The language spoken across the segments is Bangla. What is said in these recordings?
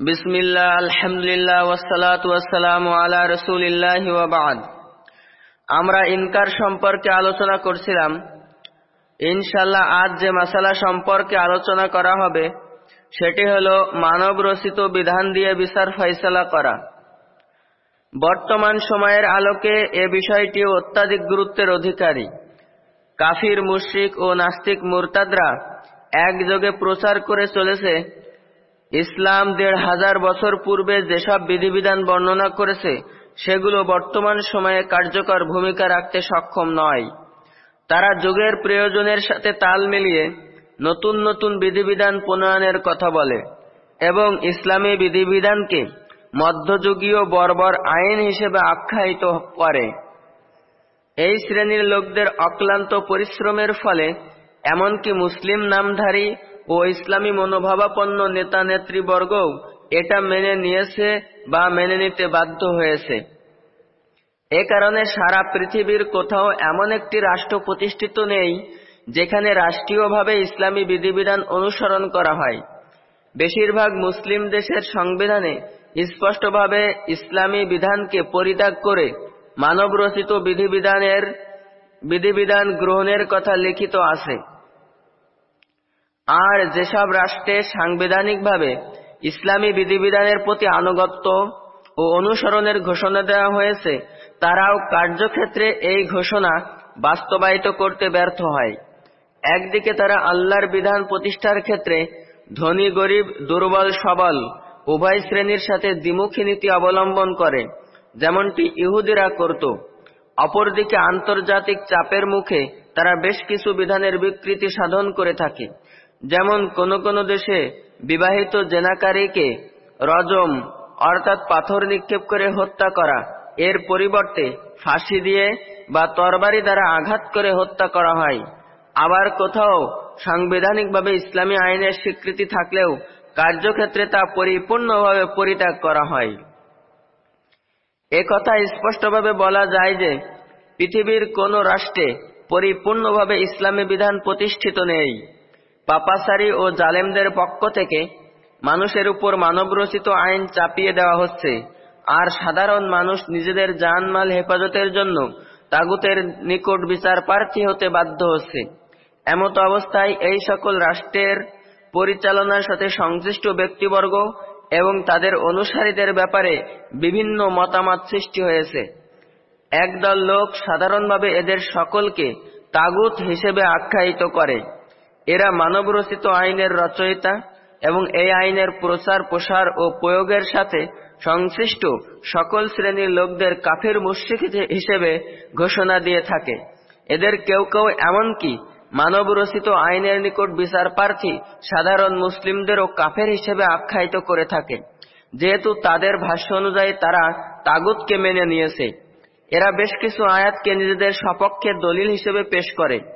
বিসমিল্লাহ, আলহামদুলিল্লাহ ওয়াসালাত ওয়াসালাম আলা রসুলিল্লাহ ওয়াবাদ আমরা ইনকার সম্পর্কে আলোচনা করছিলাম। ইনশাল্লাহ আজ যে মাসালা সম্পর্কে আলোচনা করা হবে, সেটি হল মানব রচিত বিধান দিয়ে বিচার ফয়সলা করা। বর্তমান সময়ের আলোকে এ বিষয়টি অত্যাধিক গুরুত্বের অধিকারী। কাফির, মুশ্রিক ও নাস্তিক মুরতাদরা একযোগে প্রচার করে চলেছে ইসলাম দেড় হাজার বছর পূর্বে যেসব বিধিবিধান বর্ণনা করেছে, সেগুলো বর্তমান সময়ে কার্যকর ভূমিকা রাখতে সক্ষম নয়। তারা যুগের প্রয়োজনের সাথে তাল মিলিয়ে নতুন নতুন বিধিবিধান প্রণয়নের কথা বলে এবং ইসলামী বিধিবিধানকে মধ্যযুগীয় বর্বর আইন হিসেবে আখ্যায়িত করে। এই শ্রেণির লোকদের অক্লান্ত পরিশ্রমের ফলে এমনকি মুসলিম নামধারী ও ইসলামী মনোভাবাপন্ন নেতা নেতৃবর্গও এটা মেনে নিয়েছে বা মেনে নিতে বাধ্য হয়েছে। এ কারণে সারা পৃথিবীর কোথাও এমন একটি রাষ্ট্র প্রতিষ্ঠিত নেই, যেখানে রাষ্ট্রীয়ভাবে ইসলামী বিধিবিধান অনুসরণ করা হয়। বেশিরভাগ মুসলিম দেশের সংবিধানে স্পষ্টভাবে ইসলামী বিধানকে পরিত্যাগ করে মানবরচিত বিধিবিধানের বিধিবিধান গ্রহণের কথা লিখিত আছে। আর যেসব রাষ্ট্রে সাংবিধানিকভাবে ইসলামী বিধিবিধানের প্রতি আনুগত্য ও অনুসরণের ঘোষণা দেওয়া হয়েছে, তারাও কার্যক্ষেত্রে এই ঘোষণা বাস্তবায়িত করতে ব্যর্থ হয়। একদিকে তারা আল্লাহর বিধান প্রতিষ্ঠার ক্ষেত্রে ধনী, গরিব, দুর্বল, সবল, উভয় শ্রেণির সাথে দ্বিমুখী নীতি অবলম্বন করে, যেমনটি ইহুদিরা করত। অপরদিকে আন্তর্জাতিক চাপের মুখে তারা বেশ কিছু বিধানের বিকৃতি সাধন করে থাকে। যেমন কোন কোন দেশে বিবাহিত জেনাকারীকে রজম, অর্থাৎ পাথর নিক্ষেপ করে হত্যা করা, এর পরিবর্তে ফাঁসি দিয়ে বা তরবারি দ্বারা আঘাত করে হত্যা করা হয়। আবার কোথাও সাংবিধানিকভাবে ইসলামী আইনের স্বীকৃতি থাকলেও কার্যক্ষেত্রে তা পরিপূর্ণভাবে পরিত্যাগ করা হয়। কথা স্পষ্টভাবে বলা যায় যে পৃথিবীর কোন রাষ্ট্রে পরিপূর্ণভাবে ইসলামী বিধান প্রতিষ্ঠিত নেই। পাপাসারি ও জালেমদের পক্ষ থেকে মানুষের উপর মানবরচিত আইন চাপিয়ে দেওয়া হচ্ছে। আর সাধারণ মানুষ নিজেদের জানমাল হেফাজতের জন্য তাগুতের নিকট বিচার প্রার্থী হতে বাধ্য হচ্ছে। এমত অবস্থায় এই সকল রাষ্ট্রের পরিচালনার সাথে সংশ্লিষ্ট ব্যক্তিবর্গ এবং তাদের অনুসারীদের ব্যাপারে বিভিন্ন মতামত সৃষ্টি হয়েছে। একদল লোক সাধারণভাবে এদের সকলকে তাগুত হিসেবে আখ্যায়িত করে। এরা মানবরচিত আইনের রচয়িতা এবং এই আইনের প্রচার, প্রসার ও প্রয়োগের সাথে সংশ্লিষ্ট সকল শ্রেণির লোকদের কাফের মুশ্রিক হিসেবে ঘোষণা দিয়ে থাকে। এদের কেউ কেউ এমনকি মানবরচিত আইনের নিকট বিচার প্রার্থী, সাধারণ মুসলিমদেরও কাফের হিসেবে আখ্যায়িত করে থাকে। যেহেতু তাদের ভাষ্য অনুযায়ী তারা তাগুতকে মেনে নিয়েছে। এরা বেশ কিছু আয়াতকে নিজেদের সপক্ষে দলিল হিসেবে পেশ করে।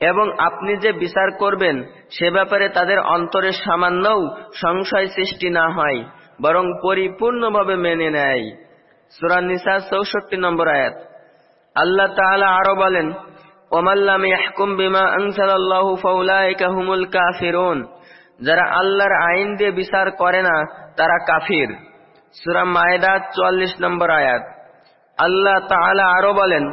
এবং আপনি যে বিচার করবেন, সে ব্যাপারে তাদের অন্তরে সামান্যও সংশয় সৃষ্টি না হয়, বরং পরিপূর্ণভাবে মেনে নেয়। সুরানিসা চৌষট্টি নম্বর আয়াত। আল্লাহ তাআলা আরও বলেন ওমাল্লাম ইয়াহকুম বিমা আনসালাল্লাহু ফাউলাইকা হুমুল কাফিরুন। যারা আল্লাহর আইন দিয়ে বিচার করে না, তারা কাফির। সূরা মায়দা 44 নম্বর আয়াত। আল্লাহ তাআলা আরও বলেন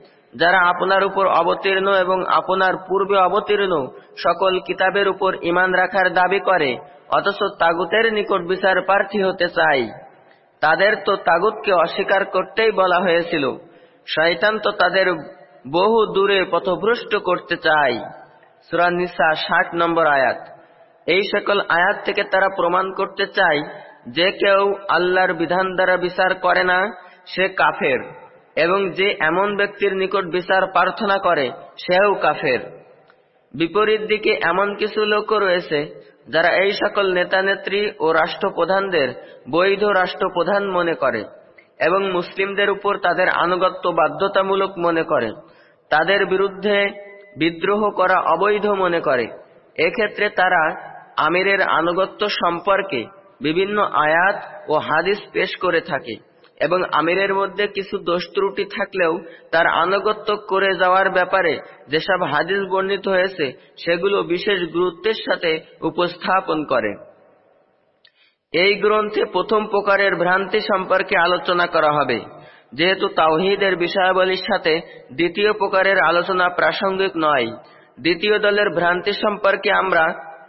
যারা আপনার উপর অবতীর্ণ এবং আপনার পূর্বে অবতীর্ণ সকল কিতাবের উপর ইমান রাখার দাবি করে, অথচ তাগুতের নিকট বিচার প্রার্থী হতে চাই। তাদের তো তাগুতকে অস্বীকার করতেই বলা হয়েছিল। শয়তান তো তাদের বহু দূরে পথভ্রষ্ট করতে চায়। সুরানিসা ষাট নম্বর আয়াত। এই সকল আয়াত থেকে তারা প্রমাণ করতে চায় যে কেউ আল্লাহর বিধান দ্বারা বিচার করে না, সে কাফের। এবং যে এমন ব্যক্তির নিকট বিচার প্রার্থনা করে, সেও কাফের। বিপরীত দিকে এমন কিছু লোকও রয়েছে, যারা এই সকল নেতানেত্রী ও রাষ্ট্রপ্রধানদের বৈধ রাষ্ট্রপ্রধান মনে করে এবং মুসলিমদের উপর তাদের আনুগত্য বাধ্যতামূলক মনে করে। তাদের বিরুদ্ধে বিদ্রোহ করা অবৈধ মনে করে। এক্ষেত্রে তারা আমিরের আনুগত্য সম্পর্কে বিভিন্ন আয়াত ও হাদিস পেশ করে থাকে। এবং আমিরের মধ্যে কিছু দোষ ত্রুটি থাকলেও তার আনুগত্য করে যাওয়ার ব্যাপারে যেসব হাদিস বর্ণিত হয়েছে, সেগুলো বিশেষ গুরুত্বের সাথে উপস্থাপন করে। এই গ্রন্থে প্রথম প্রকারের ভ্রান্তি সম্পর্কে আলোচনা করা হবে। যেহেতু তাওহিদের বিষয়াবলীর সাথে দ্বিতীয় প্রকারের আলোচনা প্রাসঙ্গিক নয়, দ্বিতীয় দলের ভ্রান্তি সম্পর্কে আমরা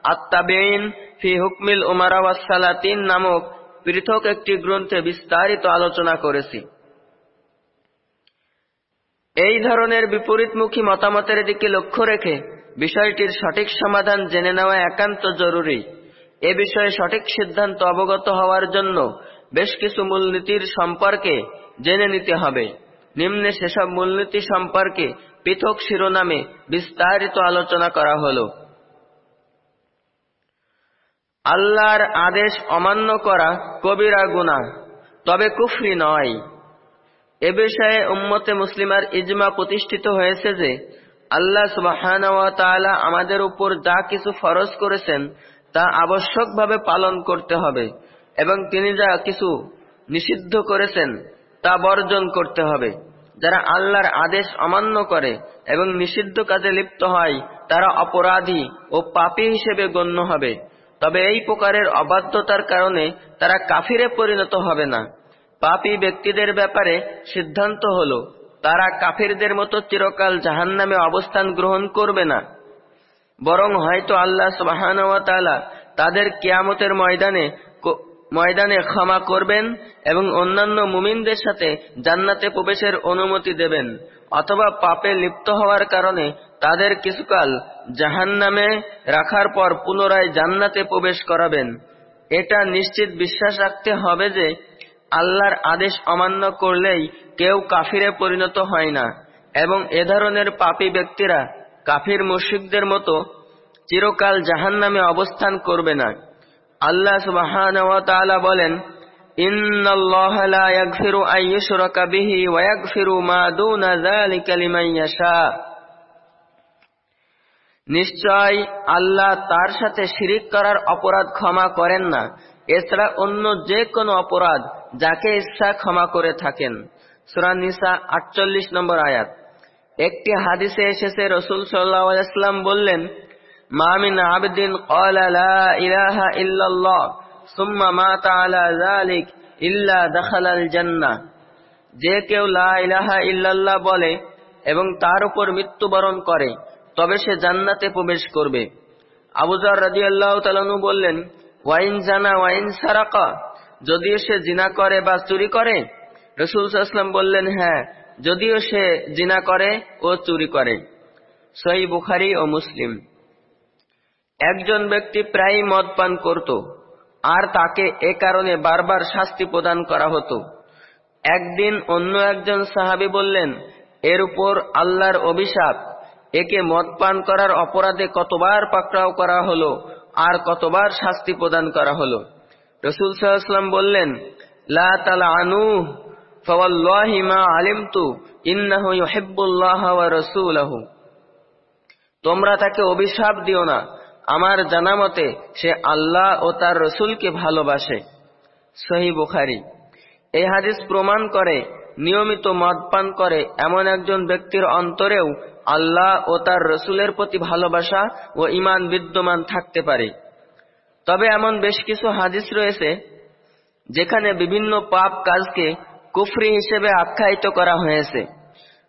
আত্মাবেইন ফি হুকমিল উমারাওয়াসালাতিন নামক পৃথক একটি গ্রন্থে বিস্তারিত আলোচনা করেছি। এই ধরনের বিপরীতমুখী মতামতের দিকে লক্ষ্য রেখে বিষয়টির সঠিক সমাধান জেনে নেওয়া একান্ত জরুরি। এ বিষয়ে সঠিক সিদ্ধান্ত অবগত হওয়ার জন্য বেশ কিছু মূলনীতির সম্পর্কে জেনে নিতে হবে। নিম্নে সেসব মূলনীতি সম্পর্কে পৃথক শিরোনামে বিস্তারিত আলোচনা করা হলো। আল্লাহর আদেশ অমান্য করা কবিরা গুণা তবে কুফরি নয়। এ বিষয়ে উম্মতে মুসলিমার ইজমা প্রতিষ্ঠিত হয়েছে যে, আল্লাহ সুবাহান আমাদের উপর যা কিছু ফরজ করেছেন, তা আবশ্যকভাবে পালন করতে হবে এবং তিনি যা কিছু নিষিদ্ধ করেছেন, তা বর্জন করতে হবে। যারা আল্লাহর আদেশ অমান্য করে এবং নিষিদ্ধ কাজে লিপ্ত হয়, তারা অপরাধী ও পাপী হিসেবে গণ্য হবে। তবে এই প্রকারের অবাধ্যতার কারণে তারা কাফিরে পরিণত হবে না। পাপী ব্যক্তিদের ব্যাপারে সিদ্ধান্ত হল, তারা কাফিরদের মতো চিরকাল জাহান নামে অবস্থান গ্রহণ করবে না। বরং হয়তো আল্লাহ সুবাহান তাদের কিয়ামতের ময়দানে ময়দানে ক্ষমা করবেন এবং অন্যান্য মুমিনদের সাথে জান্নাতে প্রবেশের অনুমতি দেবেন। অথবা পাপে লিপ্ত হওয়ার কারণে তাদের কিছুকাল জাহান নামে রাখার পর পুনরায় জান্নাতে প্রবেশ করাবেন। এটা নিশ্চিত বিশ্বাস রাখতে হবে যে আল্লাহর আদেশ অমান্য করলেই কেউ কাফিরে পরিণত হয় না এবং এ ধরনের পাপী ব্যক্তিরা কাফির মুশিকদের মতো চিরকাল জাহান নামে অবস্থান করবে না। আল্লাহ সুবাহান বলেন নিশ্চয় আল্লাহ তার সাথে শিরিক করার অপরাধ ক্ষমা করেন না। এছাড়া অন্য যে কোনো অপরাধ যাকে ইচ্ছা ক্ষমা করে থাকেন। সুরানিসা আটচল্লিশ নম্বর আয়াত। একটি হাদিসে এসেছে, রসুল সাল্লাম বললেন মামিন আবদিন ইলাহা ইল্লাল্লাহ। সুম্মা মাতা আলা যালিক ইল্লা দাখালাল জান্নাহ যে কেউ লা ইলাহা ইল্লাল্লাহ বলে এবং তার উপর মৃত্যুবরণ করে, তবে সে জান্নাতে প্রবেশ করবে। আবুজার রাদিয়াল্লাহু তাআলাহু বললেন, ওয়াইন জানা ওয়াইন সারাকা, যদিও সে জিনা করে বা চুরি করে? রসুল সাল্লাম বললেন হ্যাঁ যদিও সে জিনা করে ও চুরি করে। সই বুখারি ও মুসলিম। একজন ব্যক্তি প্রায় মদ পান করত। আর তাকে এ কারণে বারবার শাস্তি প্রদান করা হতো। একদিন অন্য একজন সাহাবি বললেন, এর উপর আল্লাহর অভিশাপ। একে মদ পান করার অপরাধে কতবার পাকড়াও করা হলো আর কতবার শাস্তি প্রদান করা হলো? রসুল সাল্লাম বললেন, লা তালা আনু তোমরা তাকে অভিশাপ দিও না। আমার জানা মতে সে আল্লাহ ও তার রসুলকে ভালোবাসে। সহি বুখারি। এই হাদিস প্রমাণ করে, নিয়মিত মদ পান করে এমন একজন ব্যক্তির অন্তরেও আল্লাহ ও তার রসুলের প্রতি ভালোবাসা ও ইমান বিদ্যমান থাকতে পারে। তবে এমন বেশ কিছু হাদিস রয়েছে, যেখানে বিভিন্ন পাপ কাজকে কুফরি হিসেবে আখ্যায়িত করা হয়েছে।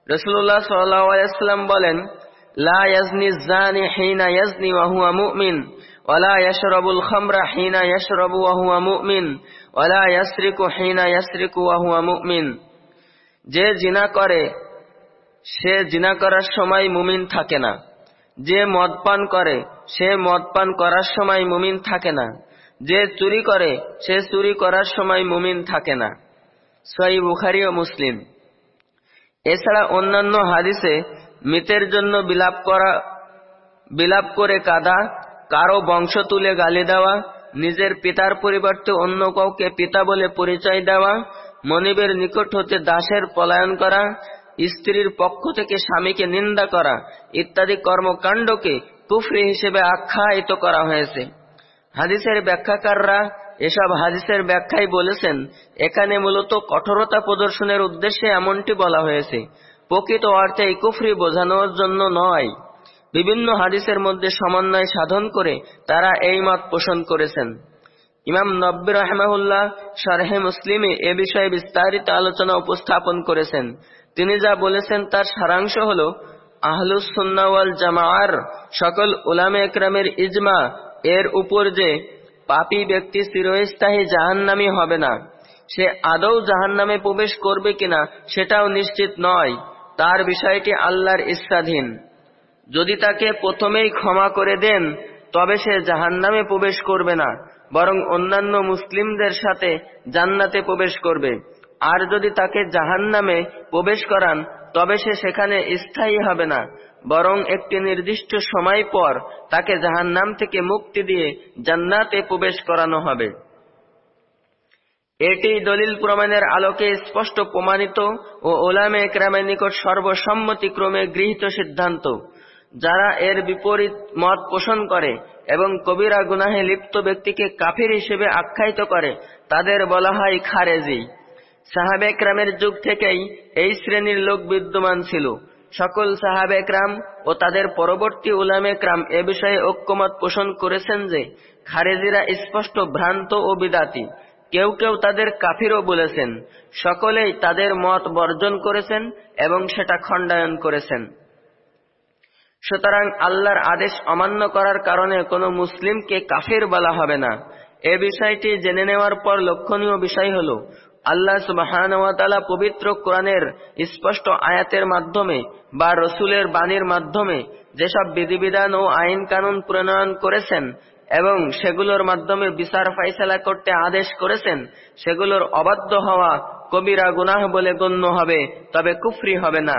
রসুল্লাহ সাল্লাম বলেন লা ইয়াজনি জানি হিনা ইয়াজনি ওয়াহুয়া মুমিন ওয়ালা ইয়াশরাবুল খামরা হিনা ইয়াশরাবু ওয়াহুয়া মুমিন ওয়ালা ইয়াসরিকু হিনা ইয়াসরিকু ওয়াহুয়া মুমিন যে জিনা করে, সে জিনা করার সময় মুমিন থাকে না। যে মদ পান করে, সে মদ পান করার সময় মুমিন থাকে না। যে চুরি করে, সে চুরি করার সময় মুমিন থাকে না। সই বুখারি ও মুসলিম। এছাড়া অন্যান্য হাদিসে মৃতের জন্য বিলাপ করা, বিলাপ করে কাদা, কারও বংশ তুলে গালি দেওয়া, নিজের পিতার পরিবর্তে অন্য কাউকে পিতা বলে পরিচয় দেওয়া, মনিবের নিকট হতে দাসের পলায়ন করা, স্ত্রীর পক্ষ থেকে স্বামীকে নিন্দা করা ইত্যাদি কর্মকাণ্ডকে কুফরি হিসেবে আখ্যায়িত করা হয়েছে। হাদিসের ব্যাখ্যাকাররা এসব হাদিসের ব্যাখ্যায় বলেছেন, এখানে মূলত কঠোরতা প্রদর্শনের উদ্দেশ্যে এমনটি বলা হয়েছে। প্রকৃত অর্থে এই কুফরি বোঝানোর জন্য নয়। বিভিন্ন হাদিসের মধ্যে সমন্বয় সাধন করে তারা এই মত পোষণ করেছেন। ইমাম নব্বী রহমাহুল্লাহ শারহে মুসলিমে এ বিষয়ে বিস্তারিত আলোচনা উপস্থাপন করেছেন। তিনি যা বলেছেন তার সারাংশ হল, আহলুস সুন্নাওয়াল জামাআর সকল উলামে একরামের ইজমা এর উপর যে পাপী ব্যক্তি চিরস্থায়ী জাহান্নামী হবে না, সে আদৌ জাহান্নামে প্রবেশ করবে কিনা সেটাও নিশ্চিত নয়। তার বিষয়টি আল্লাহর ইচ্ছাধীন। যদি তাকে প্রথমেই ক্ষমা করে দেন, তবে সে জাহান্নামে প্রবেশ করবে না, বরং অন্যান্য মুসলিমদের সাথে জান্নাতে প্রবেশ করবে। আর যদি তাকে জাহান্নামে প্রবেশ করান, তবে সে সেখানে স্থায়ী হবে না, বরং একটি নির্দিষ্ট সময় পর তাকে জাহান্নাম থেকে মুক্তি দিয়ে জান্নাতে প্রবেশ করানো হবে। এটি দলিল প্রমাণের আলোকে স্পষ্ট প্রমাণিত ও ওলামে একরামের নিকট সর্বসম্মতিক্রমে গৃহীত সিদ্ধান্ত। যারা এর বিপরীত মত পোষণ করে এবং কবিরা গুনাহে লিপ্ত ব্যক্তিকে কাফির হিসেবে আখ্যায়িত করে, তাদের বলা হয় খারেজি। সাহাবেকরামের যুগ থেকেই এই শ্রেণির লোক বিদ্যমান ছিল। সকল সাহাবেকরাম ও তাদের পরবর্তী উলামেকরাম এ বিষয়ে ঐক্যমত পোষণ করেছেন যে, খারেজিরা স্পষ্ট ভ্রান্ত ও বিদাতি। কেউ কেউ তাদের কাফিরও বলেছেন, সকলেই তাদের মত বর্জন করেছেন এবং সেটা খণ্ডায়ন করেছেন। সুতরাং আল্লাহর আদেশ অমান্য করার কারণে কোনো মুসলিমকে কাফির বলা হবে না। এ বিষয়টি জেনে নেওয়ার পর লক্ষণীয় বিষয় হল, আল্লাহ সুবাহানওয়াতালা পবিত্র কোরআনের স্পষ্ট আয়াতের মাধ্যমে বা রসুলের বাণীর মাধ্যমে যেসব বিধিবিধান ও আইন কানুন প্রণয়ন করেছেন এবং সেগুলোর মাধ্যমে বিচার ফাইসলা করতে আদেশ করেছেন, সেগুলোর অবাধ্য হওয়া কবিরা গুনাহ বলে গণ্য হবে, তবে কুফরি হবে না।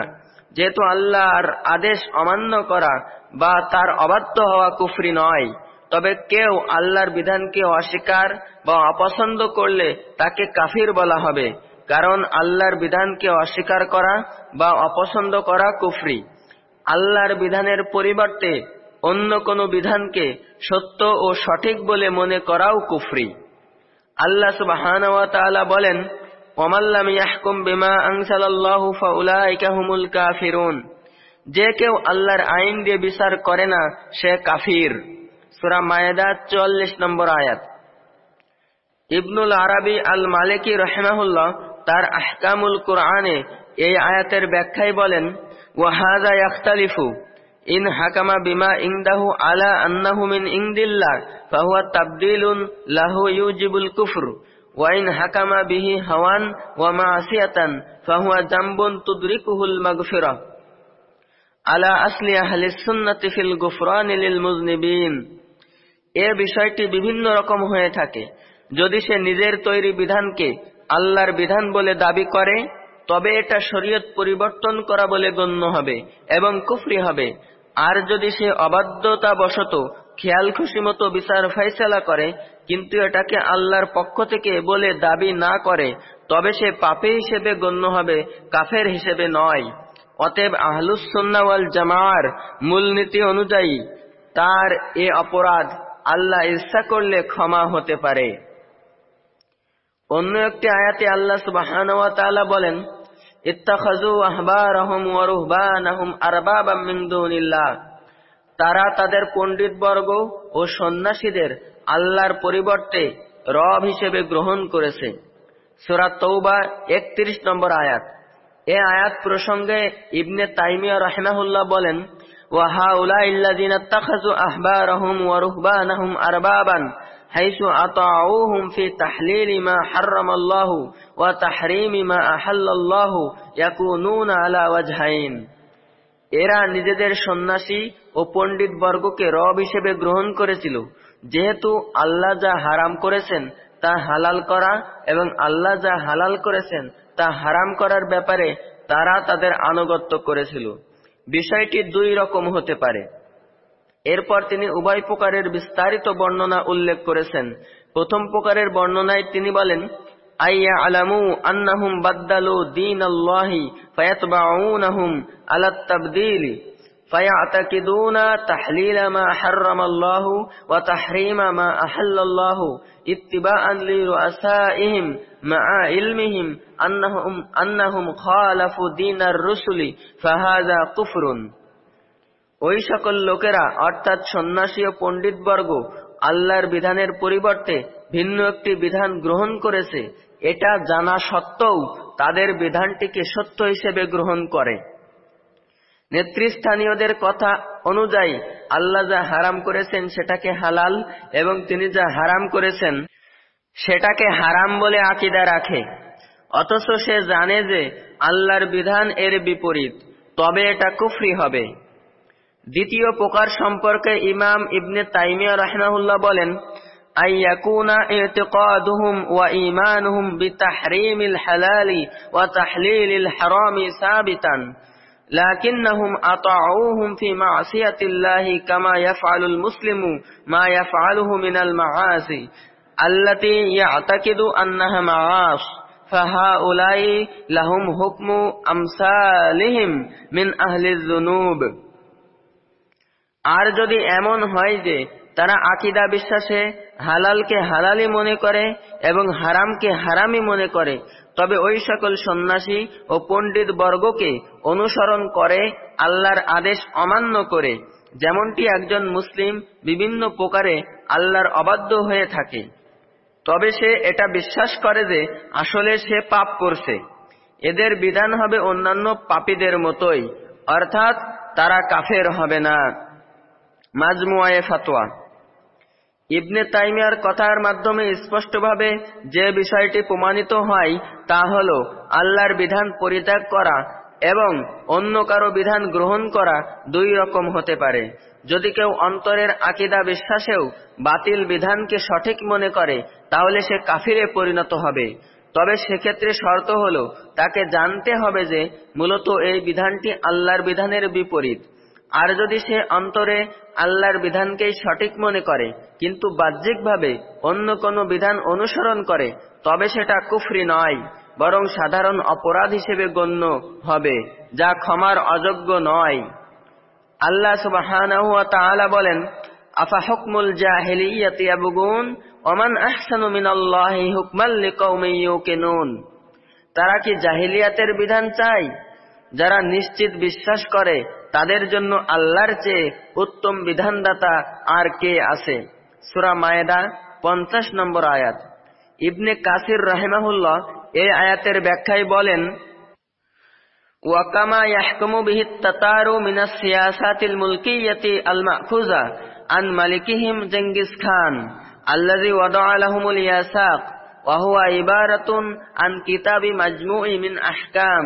যেহেতু আল্লাহর আদেশ অমান্য করা বা তার অবাধ্য হওয়া কুফরি নয়, তবে কেউ আল্লাহর বিধানকে অস্বীকার বা অপছন্দ করলে তাকে কাফির বলা হবে, কারণ আল্লাহর বিধানকে অস্বীকার করা বা অপছন্দ করা কুফরি। আল্লাহর বিধানের পরিবর্তে অন্য কোনো বিধানকে সত্য ও সঠিক বলে মনে করাও কুফরি। আল্লাহ সুবাহান বলেন ওমাল্লাম ইয়াহকুম বিমা আনসালাল্লাহু ফাউলাইকা হুমুল কাফিরুন। যে কেউ আল্লাহর আইন দিয়ে বিচার করে না, সে কাফির। সূরা মায়েদা 44 নম্বর আয়াত। ইবনুল আরাবি আল মালিকি রহমাহুল্লাহ তার আহকামুল কোরআনে এই আয়াতের ব্যাখ্যায় বলেন ওয়াহাদা ইয়াখতালিফু। ইন হাকামা বিমা ইংদাহু আলা আন্নাহু মিন ইংদিল্লাহ ফাহুয়া তাবদিলুন লাহু ইউজিবুল কুফর। ওয়াইন হাকামা বিহি হাওয়ান ওয়া মাসিয়াতান, ফাহুয়া জামবুন তুদরিকুহুল মাগফিরা। আলা আসলি আহলি সুন্নাতি ফিল গুফরান লিল মুজনিবিন। এ বিষয়টি বিভিন্ন রকম হয়ে থাকে। যদি সে নিজের তৈরি বিধানকে আল্লাহর বিধান বলে দাবি করে, তবে এটা শরীয়ত পরিবর্তন করা বলে গণ্য হবে এবং কুফরি হবে। আর যদি সে অবাধ্যতা বশত খেয়াল খুশি মতো বিচার ফয়সালা করে, কিন্তু এটাকে আল্লাহর পক্ষ থেকে বলে দাবি না করে, তবে সে পাপে হিসেবে গণ্য হবে, কাফের হিসেবে নয়। অতএব আহলুসন্নাওয়াল জামার মূলনীতি অনুযায়ী তার এ অপরাধ আল্লাহ ইচ্ছা করলে ক্ষমা হতে পারে। অন্য একটি আয়াতে আল্লাহ সুবাহান বলেন ইত্তাখাজু আহবারহম ওয়া রুহবানাহুম আরবাবাম মিন দুনিল্লাহ। তারা তাদের পণ্ডিতবর্গ ও সন্ন্যাসীদের আল্লাহর পরিবর্তে রব হিসেবে গ্রহণ করেছে। সূরা তৌবা 31 নম্বর আয়াত। এ আয়াত প্রসঙ্গে ইবনে তাইমিয়া রাহিমাহুল্লাহ বলেন, ওয়া হাউলা ইল্লাযিনা ইত্তাখাজু আহবারহম ওয়া রুহবানাহুম আরবাবান حيث أطاعوهم في تحليل ما حرم الله وتحريم ما أحل الله يكونون على وجهين এরা নিজেদের সন্ন্যাসী ও ও পণ্ডিত বর্গকে রব হিসেবে গ্রহণ করেছিল যেহেতু আল্লাহ যা হারাম করেছেন তা হালাল করা এবং আল্লাহ যা হালাল করেছেন তা হারাম করার ব্যাপারে তারা তাদের আনুগত্য করেছিল বিষয়টি দুই রকম হতে পারে এরপর তিনি উভয় প্রকারের বিস্তারিত বর্ণনা উল্লেখ করেছেন প্রথম প্রকারের বর্ণনায় তিনি বলেন আইয়া আলামু আন্নাহুম বাদ্দালু দিন আল্লাহি ফায়াতবাউনাহুম আলাত তাবদীলি فيعتقدون تحليل ما حرم الله وتحريم ما أحل الله اتباعا لرؤسائهم مع علمهم أنهم, أنهم خالفوا دين الرسل فهذا كفر ওই সকল লোকেরা, অর্থাৎ সন্ন্যাসী ও পণ্ডিতবর্গ, আল্লাহর বিধানের পরিবর্তে ভিন্ন একটি বিধান গ্রহণ করেছে, এটা জানা সত্ত্বেও তাদের বিধানটিকে সত্য হিসেবে গ্রহণ করে। নেতৃস্থানীয়দের কথা অনুযায়ী, আল্লাহ যা হারাম করেছেন সেটাকে হালাল এবং তিনি যা হারাম করেছেন সেটাকে হারাম বলে আকিদা রাখে। অথচ সে জানে যে আল্লাহর বিধান এর বিপরীত, তবে এটা কুফরি হবে। দ্বিতীয় প্রকার সম্পর্কে ইমাম ইবনে তাইমিয়া রহমাহুল্লাহ বলেন أن يكون اعتقادهم وإيمانهم بتحريم الحلال وتحليل الحرام ثابتا لكنهم أطاعوهم في معصية الله كما يفعل المسلم ما يفعله من المعاصي التي يعتقد أنها معاص فهؤلاء لهم حكم أمثالهم من أهل الذنوب আর যদি এমন হয় যে তারা আকিদা বিশ্বাসে হালালকে হালালি মনে করে এবং হারামকে হারামি মনে করে, তবে ওই সকল সন্ন্যাসী ও পণ্ডিত বর্গকে অনুসরণ করে আল্লাহর আদেশ অমান্য করে, যেমনটি একজন মুসলিম বিভিন্ন প্রকারে আল্লাহর অবাধ্য হয়ে থাকে। তবে সে এটা বিশ্বাস করে যে আসলে সে পাপ করছে। এদের বিধান হবে অন্যান্য পাপীদের মতোই, অর্থাৎ তারা কাফের হবে না। মাজমুয়ায়ে ফাতোয়া। ইবনে তাইমিয়ার কথার মাধ্যমে স্পষ্টভাবে যে বিষয়টি প্রমাণিত হয়, তা হল আল্লাহর বিধান পরিত্যাগ করা এবং অন্য কারও বিধান গ্রহণ করা দুই রকম হতে পারে। যদি কেউ অন্তরের আকিদা বিশ্বাসেও বাতিল বিধানকে সঠিক মনে করে, তাহলে সে কাফিরে পরিণত হবে। তবে সেক্ষেত্রে শর্ত হল, তাকে জানতে হবে যে মূলত এই বিধানটি আল্লাহর বিধানের বিপরীত। আর যদি সে অন্তরে আল্লাহর বিধানকেই সঠিক মনে করে, কিন্তু বাহ্যিকভাবে অন্য কোনো বিধান অনুসরণ করে, তবে সেটা কুফরি নয়, বরং সাধারণ অপরাধ হিসেবে গণ্য হবে, যা ক্ষমার অযোগ্য নয়। আল্লাহ তাআলা বলেন, আফা হুকমুল জাহিলিয়াতি ইয়াবগুন, ওমান আহসানু মিনাল্লাহি হুকমান লিকাউমিন ইউকিনুন। তারা কি জাহিলিয়াতের বিধান চায়? যারা নিশ্চিত বিশ্বাস করে তাদের জন্য আল্লাহর চেয়ে উত্তম বিধানদাতা আর কে আছে? সুরা মায়েদা, পঞ্চাশ নম্বর আয়াত। ইবনে কাসির রাহেমাহুল্লাহ এই আয়াতের ব্যাখ্যায় বলেন ওয়াকামা আন জেঙ্গিস খান আন কিতাবি আহকাম।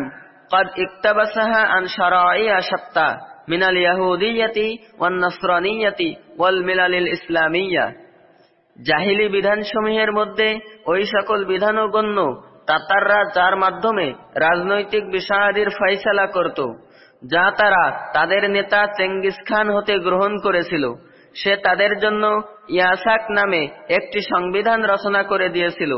قد اقتبسها عن شرائع شتى من اليهودية والنصرانية والملل الإسلامية জাহিলি বিধানসমূহের মধ্যে ওই সকল বিধানও গণ্য তাতাররা যার মাধ্যমে রাজনৈতিক বিষয়াদির ফয়সালা করত যা তারা তাদের নেতা চেঙ্গিস খান হতে গ্রহণ করেছিল সে তাদের জন্য ইয়াসাক নামে একটি সংবিধান রচনা করে দিয়েছিল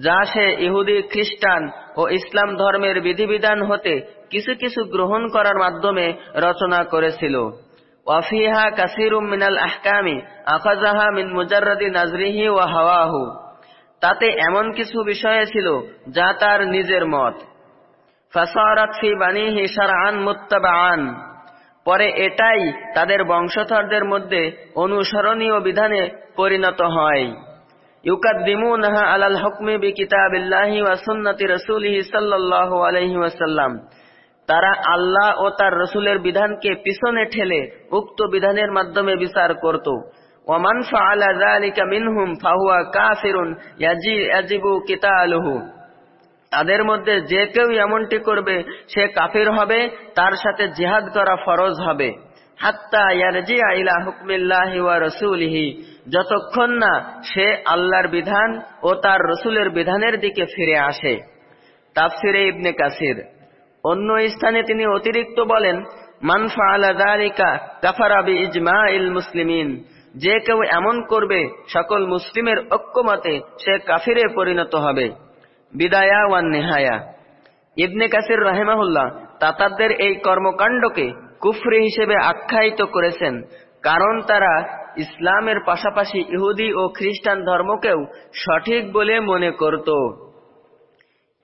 যা সে ইহুদি, খ্রিস্টান ও ইসলাম ধর্মের বিধিবিধান হতে কিছু কিছু গ্রহণ করার মাধ্যমে রচনা করেছিল। ওয়াফিহা কাসিরুম মিনাল আহকামি আখাজাহা মিন মুজাররাদি নাজরিহি ওয়া হাওয়াহু। তাতে এমন কিছু বিষয় ছিল যা তার নিজের মত। ফাসারাত ফি বানিহি শারআন মুত্তাবাআন। পরে এটাই তাদের বংশধরদের মধ্যে অনুসরণীয় বিধানে পরিণত হয়। ইউকাদ্দিমুনাহা আলাল হুকমি বিকিতাবিল্লাহি ওয়া সুন্নতি রাসূলিহি সাল্লাল্লাহু আলাইহি ওয়াসাল্লাম। তারা আল্লাহ ও তার রসুলের বিধানকে পিছনে ঠেলে উক্ত বিধানের মাধ্যমে বিচার করত। ওমান ফাআলা যালিকা মিনহুম ফাহুয়া কাফিরুন ইয়াজিবু কিতালুহু। তাদের মধ্যে যে কেউ এমনটি করবে, সে কাফির হবে, তার সাথে জিহাদ করা ফরজ হবে। হাত্তা ইয়ারজিয়া ইলা হুকমিল্লাহি ওয়া রাসূলিহি। যতক্ষণ না সে আল্লাহর বিধান ও তার রসুলের বিধানের দিকে ফিরে আসে। তাফসিরে ইবনে কাসির। অন্য স্থানে তিনি অতিরিক্ত বলেন, মান ফাআলা যালিকা কাফারা বিইজমাইল মুসলিমিন। যে কেউ এমন করবে, সকল মুসলিমের ঐক্যমতে সে কাফিরে পরিণত হবে। বিদায়া ওয়ান নেহায়া। ইবনে কাসির রাহেমাহুল্লাহ তাতারদের এই কর্মকাণ্ডকে কুফরি হিসেবে আখ্যায়িত করেছেন, কারণ তারা ইসলামের পাশাপাশি ইহুদি ও খ্রিস্টান ধর্মকেও সঠিক বলে মনে করত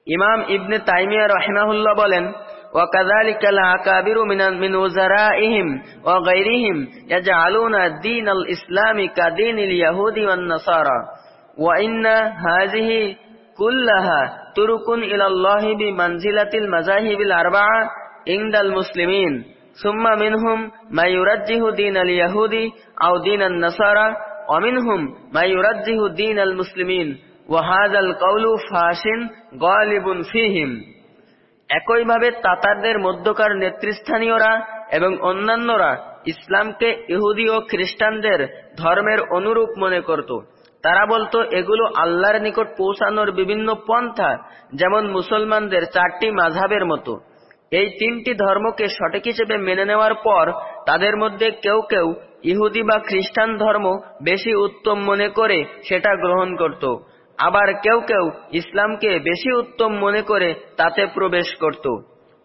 ইমাম ইবনে তাইমিয়া রহিমাহুল্লাহ বলেন وكذلك الأكابر من من وزرائهم وغيرهم يجعلون الدين الإسلامي كدين اليهود والنصارى وإن هذه كلها ترك إلى الله بمنزلة المذاهب الأربعة عند المسلمين সুম্মা মিনহুম মাইউরাজ্জিহু দিন আল ইয়াহুদি আও দিন আল নাসারা অমিনহুম মাইউরাজ্জিহু দিন আল মুসলিমিন ওয়াহাজাল কৌলু ফাহসিন গলিবুন ফিহিম। একইভাবে তাতারদের মধ্যকার নেতৃস্থানীয়রা এবং অন্যান্যরা ইসলামকে ইহুদি ও খ্রিস্টানদের ধর্মের অনুরূপ মনে করত। তারা বলতো, এগুলো আল্লাহর নিকট পৌঁছানোর বিভিন্ন পন্থা, যেমন মুসলমানদের চারটি মাঝাবের মতো। এই তিনটি ধর্মকে সঠিক হিসেবে মেনে নেওয়ার পর তাদের মধ্যে কেউ কেউ ইহুদি বা খ্রিস্টান ধর্ম বেশি উত্তম মনে করে সেটা গ্রহণ করত। আবার কেউ কেউ ইসলামকে বেশি উত্তম মনে করে তাতে প্রবেশ করত।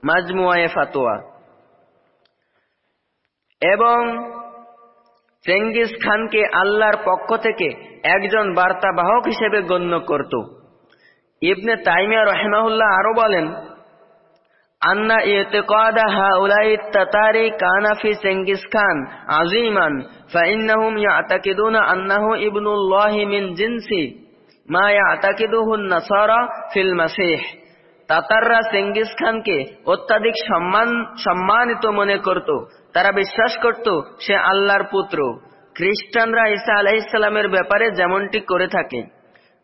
মাজমুয়ায়ে ফাতোয়া। এবং চেঙ্গিস খানকে আল্লাহর পক্ষ থেকে একজন বার্তাবাহক হিসেবে গণ্য করত। ইবনে তাইমিয়া রহমাহুল্লাহ আরও বলেন তাতাররা চেঙ্গিস খানকে অত্যাধিক সম্মান, সম্মানিত মনে করত। তারা বিশ্বাস করত সে আল্লাহর পুত্র। খ্রিস্টানরা ঈসা আলাইসাল্লামের ব্যাপারে যেমনটি করে থাকে।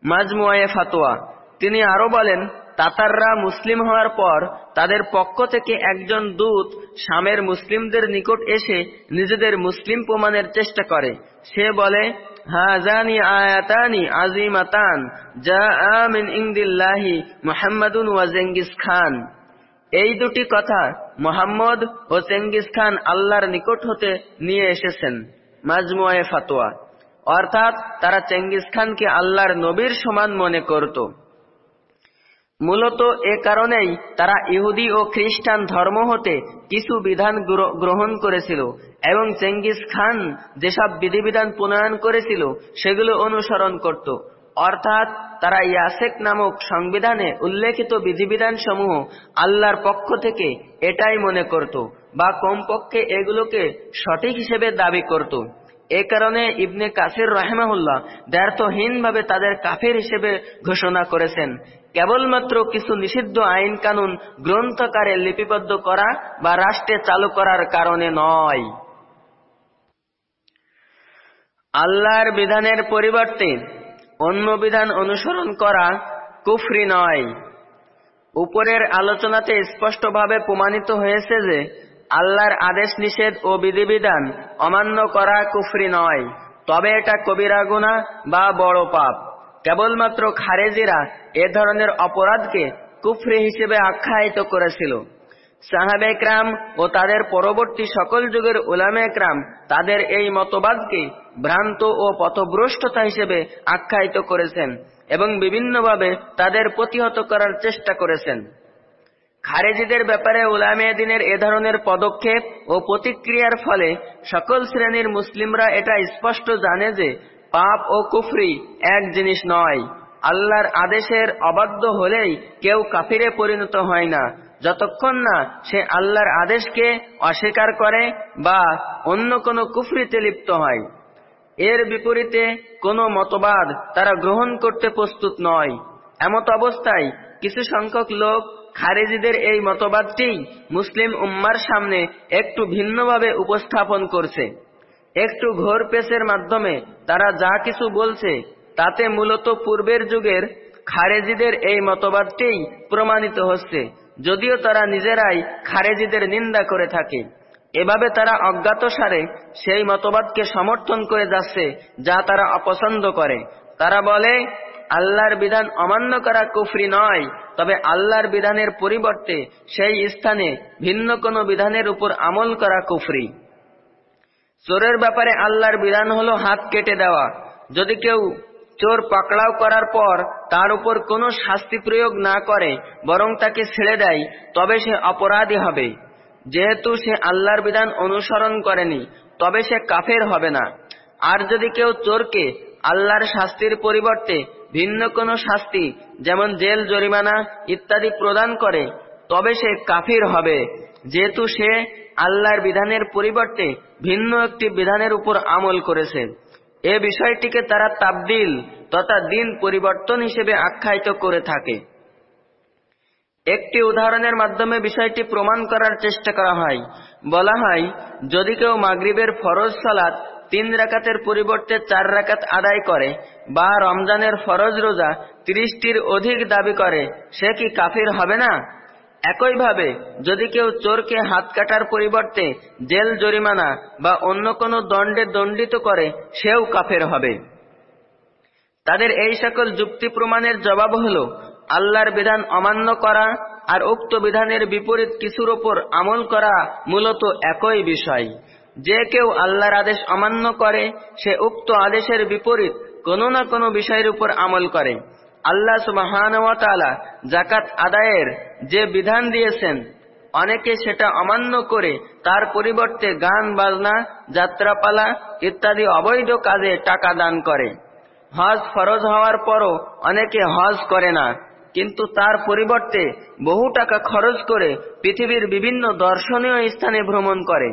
মাজমুয়ায়ে ফাতোয়া। তিনি আরও বলেন তাতাররা মুসলিম হওয়ার পর তাদের পক্ষ থেকে একজন দূত শামের মুসলিমদের নিকট এসে নিজেদের মুসলিম প্রমাণের চেষ্টা করে। সে বলে, হাজানি আয়াতানি আজিমাতান যা আমিন ইংদিল্লাহি মুহাম্মাদুন ওয়া জেঙ্গিস খান। এই দুটি কথা মোহাম্মদ ও চেঙ্গিস খান আল্লাহর নিকট হতে নিয়ে এসেছেন মাজমুয়ায়ে ফাতোয়া। অর্থাৎ তারা চেঙ্গিস খানকে আল্লাহর নবীর সমান মনে করত। মূলত এ কারণেই তারা ইহুদি ও খ্রিস্টান ধর্ম হতে কিছু বিধান গ্রহণ করেছিল এবং চেঙ্গিস খান যেসব বিধিবিধান প্রণয়ন করেছিল সেগুলো অনুসরণ করত। অর্থাৎ তারা ইয়াসেক নামক সংবিধানে উল্লেখিত বিধিবিধান সমূহ আল্লাহর পক্ষ থেকে এটাই মনে করত বা কমপক্ষে এগুলোকে সঠিক হিসেবে দাবি করত। এ কারণে ইবনে কাসির রহেমাহুল্লাহ ব্যর্থহীনভাবে তাদের কাফের হিসেবে ঘোষণা করেছেন। কেবলমাত্র কিছু নিষিদ্ধ আইন কানুন গ্রন্থকারে লিপিবদ্ধ করা বা রাষ্ট্রে চালু করার কারণে নয়। আল্লাহর বিধানের পরিবর্তে অন্য বিধান অনুসরণ করা কুফরি নয়। উপরের আলোচনাতে স্পষ্টভাবে প্রমাণিত হয়েছে যে আল্লাহর আদেশ নিষেধ ও বিধিবিধান অমান্য করা কুফরি নয়। তবে এটা কবিরা গুণা বা বড় পাপ। কেবলমাত্র খারেজিরা এ ধরনের অপরাধকে কুফরি হিসেবে আখ্যায়িত করেছিল। সাহাবেকরাম ও তাদের পরবর্তী সকল যুগের উলামেকরাম তাদের এই মতবাদকে ভ্রান্ত ও পথভ্রষ্টতা হিসেবে আখ্যায়িত করেছেন এবং বিভিন্নভাবে তাদের প্রতিহত করার চেষ্টা করেছেন। খারেজিদের ব্যাপারে উলামে দিনের এ ধরনের পদক্ষেপ ও প্রতিক্রিয়ার ফলে সকল শ্রেণির মুসলিমরা এটা স্পষ্ট জানে যে পাপ ও কুফরি এক জিনিস নয়। আল্লাহর আদেশের অবাধ্য হলেই কেউ কাফিরে পরিণত হয় না। যতক্ষণ না সে আল্লাহর আদেশকে অস্বীকার করে বা অন্য কোনো কুফরিতে লিপ্ত হয়। এর বিপরীতে কোনো মতবাদ তারা গ্রহণ করতে প্রস্তুত নয়। এমত অবস্থায় কিছু সংখ্যক লোক খারেজিদের এই মতবাদটি মুসলিম উম্মার সামনে একটু ভিন্নভাবে উপস্থাপন করছে। একটু ঘোর পেশের মাধ্যমে তারা যা কিছু বলছে, তাতে মূলত পূর্বের যুগের খারেজিদের এই মতবাদটিই প্রমাণিত হচ্ছে। যদিও তারা নিজেরাই খারেজিদের নিন্দা করে থাকে। এভাবে তারা অজ্ঞাত সারে সেই মতবাদকে সমর্থন করে যাচ্ছে, যা তারা অপছন্দ করে। তারা বলে আল্লাহর বিধান অমান্য করা কুফরি নয়, তবে আল্লাহর বিধানের পরিবর্তে সেই স্থানে ভিন্ন কোনো বিধানের উপর আমল করা কুফরি। চোরের ব্যাপারে আল্লাহর বিধান হলো হাত কেটে দেওয়া। যদি কেউ চোর পাকড়াও করার পর তার উপর কোনো শাস্তি প্রয়োগ না করে, বরং তাকে ছেড়ে দেয়, তবে সে অপরাধী হবে। যেহেতু সে আল্লাহর বিধান অনুসরণ করেনি, তবে সে কাফের হবে না। আর যদি কেউ চোরকে আল্লাহর শাস্তির পরিবর্তে ভিন্ন কোনো শাস্তি, যেমন জেল, জরিমানা ইত্যাদি প্রদান করে, তবে সে কাফির হবে। যেহেতু সে আল্লাহর বিধানের পরিবর্তে ভিন্ন একটি বিধানের উপর আমল করেছে। এ বিষয়টিকে তারা তাবদিল তথা দিন পরিবর্তন হিসেবে আখ্যায়িত করে থাকে। একটি উদাহরণের মাধ্যমে বিষয়টি প্রমাণ করার চেষ্টা করা হয়। বলা হয়, যদি কেউ মাগরিবের ফরজ সালাত তিন রাকাতের পরিবর্তে চার রাকাত আদায় করে বা রমজানের ফরজ রোজা তিরিশটির অধিক দাবি করে, সে কি কাফির হবে না? একইভাবে, যদি কেউ চোরকে হাত কাটার পরিবর্তে জেল জরিমানা বা অন্য কোনো দণ্ডে দণ্ডিত করে, সেও কাফের হবে। তাদের এই সকল যুক্তি প্রমাণের জবাব হল, আল্লাহর বিধান অমান্য করা আর উক্ত বিধানের বিপরীত কিছুর ওপর আমল করা মূলত একই বিষয়। যে কেউ আল্লাহর আদেশ অমান্য করে, সে উক্ত আদেশের বিপরীত কোনো না কোনো বিষয়ের উপর আমল করে। আল্লাহ সুবাহান জাকাত আদায়ের যে বিধান দিয়েছেন, অনেকে সেটা অমান্য করে তার পরিবর্তে গান, বাজনা, যাত্রাপালা ইত্যাদি অবৈধ কাজে টাকা দান করে। হজ ফরজ হওয়ার পরও অনেকে হজ করে না, কিন্তু তার পরিবর্তে বহু টাকা খরচ করে পৃথিবীর বিভিন্ন দর্শনীয় স্থানে ভ্রমণ করে।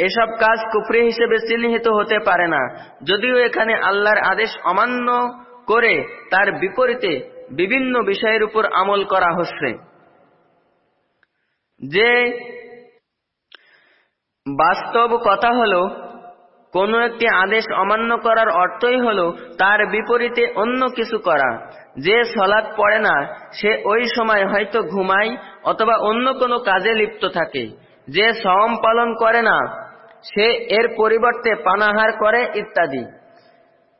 এসব কাজ কুফরি হিসেবে চিহ্নিত হতে পারে না। যদিও এখানে আল্লাহর আদেশ অমান্য করে তার বিপরীতে বিভিন্ন বিষয়ের উপর আমল করা হচ্ছে। যে বাস্তব কথা হলো, কোনো একটি আদেশ অমান্য করার অর্থই হলো তার বিপরীতে অন্য কিছু করা। যে সলাৎ পড়ে না, সে ওই সময় হয়তো ঘুমায় অথবা অন্য কোনো কাজে লিপ্ত থাকে। যে সম পালন করে না সে এর পরিবর্তে পানাহার করে ইত্যাদি।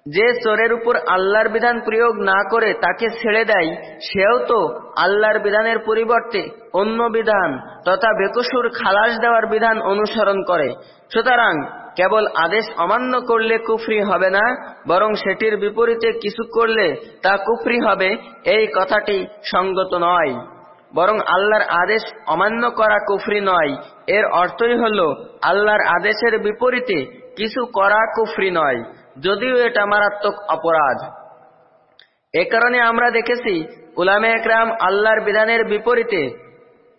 যে চোরের উপর আল্লাহর বিধান প্রয়োগ না করে তাকে ছেড়ে দেয়, সেও তো আল্লাহর বিধানের পরিবর্তে অন্য বিধান তথা বেকসুর খালাস দেওয়ার বিধান অনুসরণ করে। সুতরাং কেবল আদেশ অমান্য করলে কুফরি হবে না, বরং সেটির বিপরীতে কিছু করলে তা কুফরি হবে, এই কথাটি সঙ্গত নয়। বরং আল্লাহর আদেশ অমান্য করা কুফরি নয়। এর অর্থই হল, আল্লাহর আদেশের বিপরীতে কিছু করা কুফরি নয়, যদিও এটা মারাত্মক অপরাধ। এ কারণে আমরা দেখেছি, উলামে একরাম আল্লাহর বিধানের বিপরীতে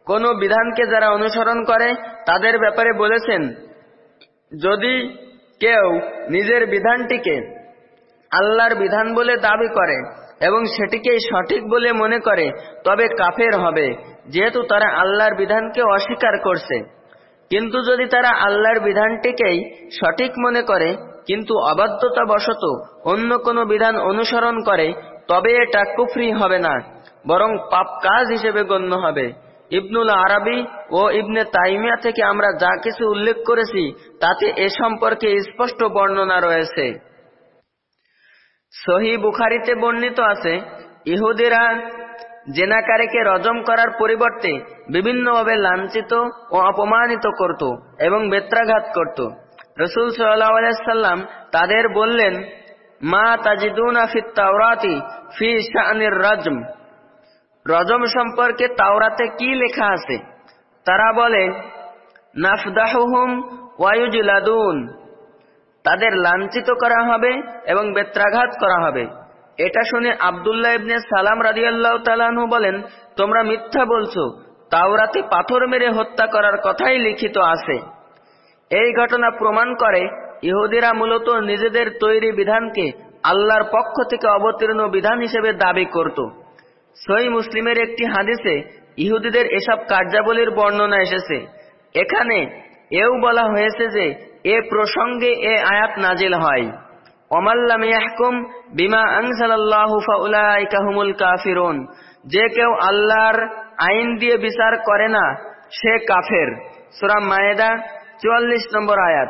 কোন বিধানকে যারা অনুসরণ করে, তাদের ব্যাপারে বলেছেন, যদি কেউ নিজের বিধানটিকে আল্লাহর বিধান বলে দাবি করে এবং সেটিকেই সঠিক বলে মনে করে, তবে কাফের হবে, যেহেতু তারা আল্লাহর বিধানকে অস্বীকার করছে। কিন্তু যদি তারা আল্লাহর বিধানটিকেই সঠিক মনে করে, কিন্তু অবাধ্যতা বশত অন্য কোনো বিধান অনুসরণ করে, তবে এটা কুফরি হবে না, বরং পাপ কাজ হিসেবে গণ্য হবে। ইবনুল আরবি ও ইবনে তাইমিয়া থেকে আমরা যা কিছু উল্লেখ করেছি, তাতে এ সম্পর্কে স্পষ্ট বর্ণনা রয়েছে। সহি বুখারিতে বর্ণিত আছে, ইহুদিরা জেনাকারীকে রজম করার পরিবর্তে বিভিন্নভাবে লাঞ্ছিত ও অপমানিত করত এবং বেত্রাঘাত করত। রসুল সাল্লাম তাদের বললেন, মা তাজিদুনা ফি তাওরাতি ফি শানির রজম। রজম সম্পর্কে তাওরাতে কি লেখা আছে? তারা বলে নাফদাহুম ওয়ায়ুজুলাদুন তাদের লাঞ্ছিত করা হবে এবং বেত্রাঘাত করা হবে। এটা শুনে আবদুল্লাহ ইবনে সালাম রাদিয়াল্লাহ তালানহু বলেন, তোমরা মিথ্যা বলছো। তাওরাতে পাথর মেরে হত্যা করার কথাই লিখিত আছে। এই ঘটনা প্রমাণ করে ইহুদিরা মূলত নিজেদের তৈরি বিধানকে আল্লাহর পক্ষ থেকে অবতীর্ণ বিধান হিসেবে দাবি করত। সই মুসলিমের একটি হাদিসে ইহুদিদের এসব কার্যাবলীর বর্ণনা এসেছে। এখানে এও বলা হয়েছে যে এ প্রসঙ্গে এ আয়াত নাজিল হয়। অমাল্লাম ইয়াহকুম বিমা আনসালাল্লাহু ফাউলাইকা হুমুল কাফিরুন। যে কেউ আল্লাহর আইন দিয়ে বিচার করে না, সে কাফের। সুরাম মায়েদা চুয়াল্লিশ নম্বর আয়াত।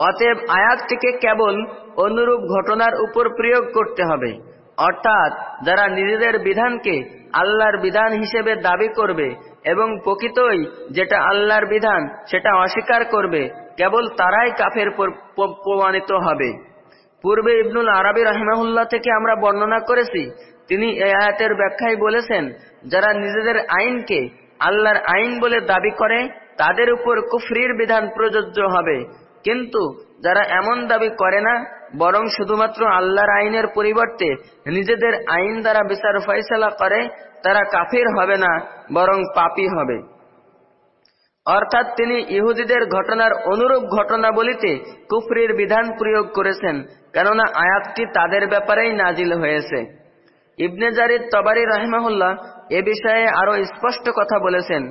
অতএব আয়াতটিকে কেবল অনুরূপ ঘটনার উপর প্রয়োগ করতে হবে। অর্থাৎ যারা নিজেদের বিধানকে আল্লাহর বিধান হিসেবে দাবি করবে এবং প্রকৃতই যেটা আল্লাহর বিধান, সেটা অস্বীকার করবে, কেবল তারাই কাফের প্রমাণিত হবে। পূর্বে ইবনুল আরবি রহমাহুল্লাহ থেকে আমরা বর্ণনা করেছি, তিনি এ আয়াতের ব্যাখ্যায় বলেছেন, যারা নিজেদের আইনকে আল্লাহর আইন বলে দাবি করে, তাদের উপর কুফরির বিধান প্রযোজ্য হবে। কিন্তু যারা এমন দাবি করে না, বরং শুধুমাত্র আল্লাহর আইনের পরিবর্তে নিজেদের আইন দ্বারা বিচার ফয়সলা করে তারা কাফির হবে না, বরং পাপি হবে। অর্থাৎ তিনি ইহুদিদের ঘটনার অনুরূপ ঘটনা বলিতে কুফরির বিধান প্রয়োগ করেছেন, কেননা আয়াতটি তাদের ব্যাপারেই নাজিল হয়েছে। ইবনে জারিদ তবারি রাহিমাহুল্লাহ এ বিষয়ে আরও স্পষ্ট কথা বলেছেন।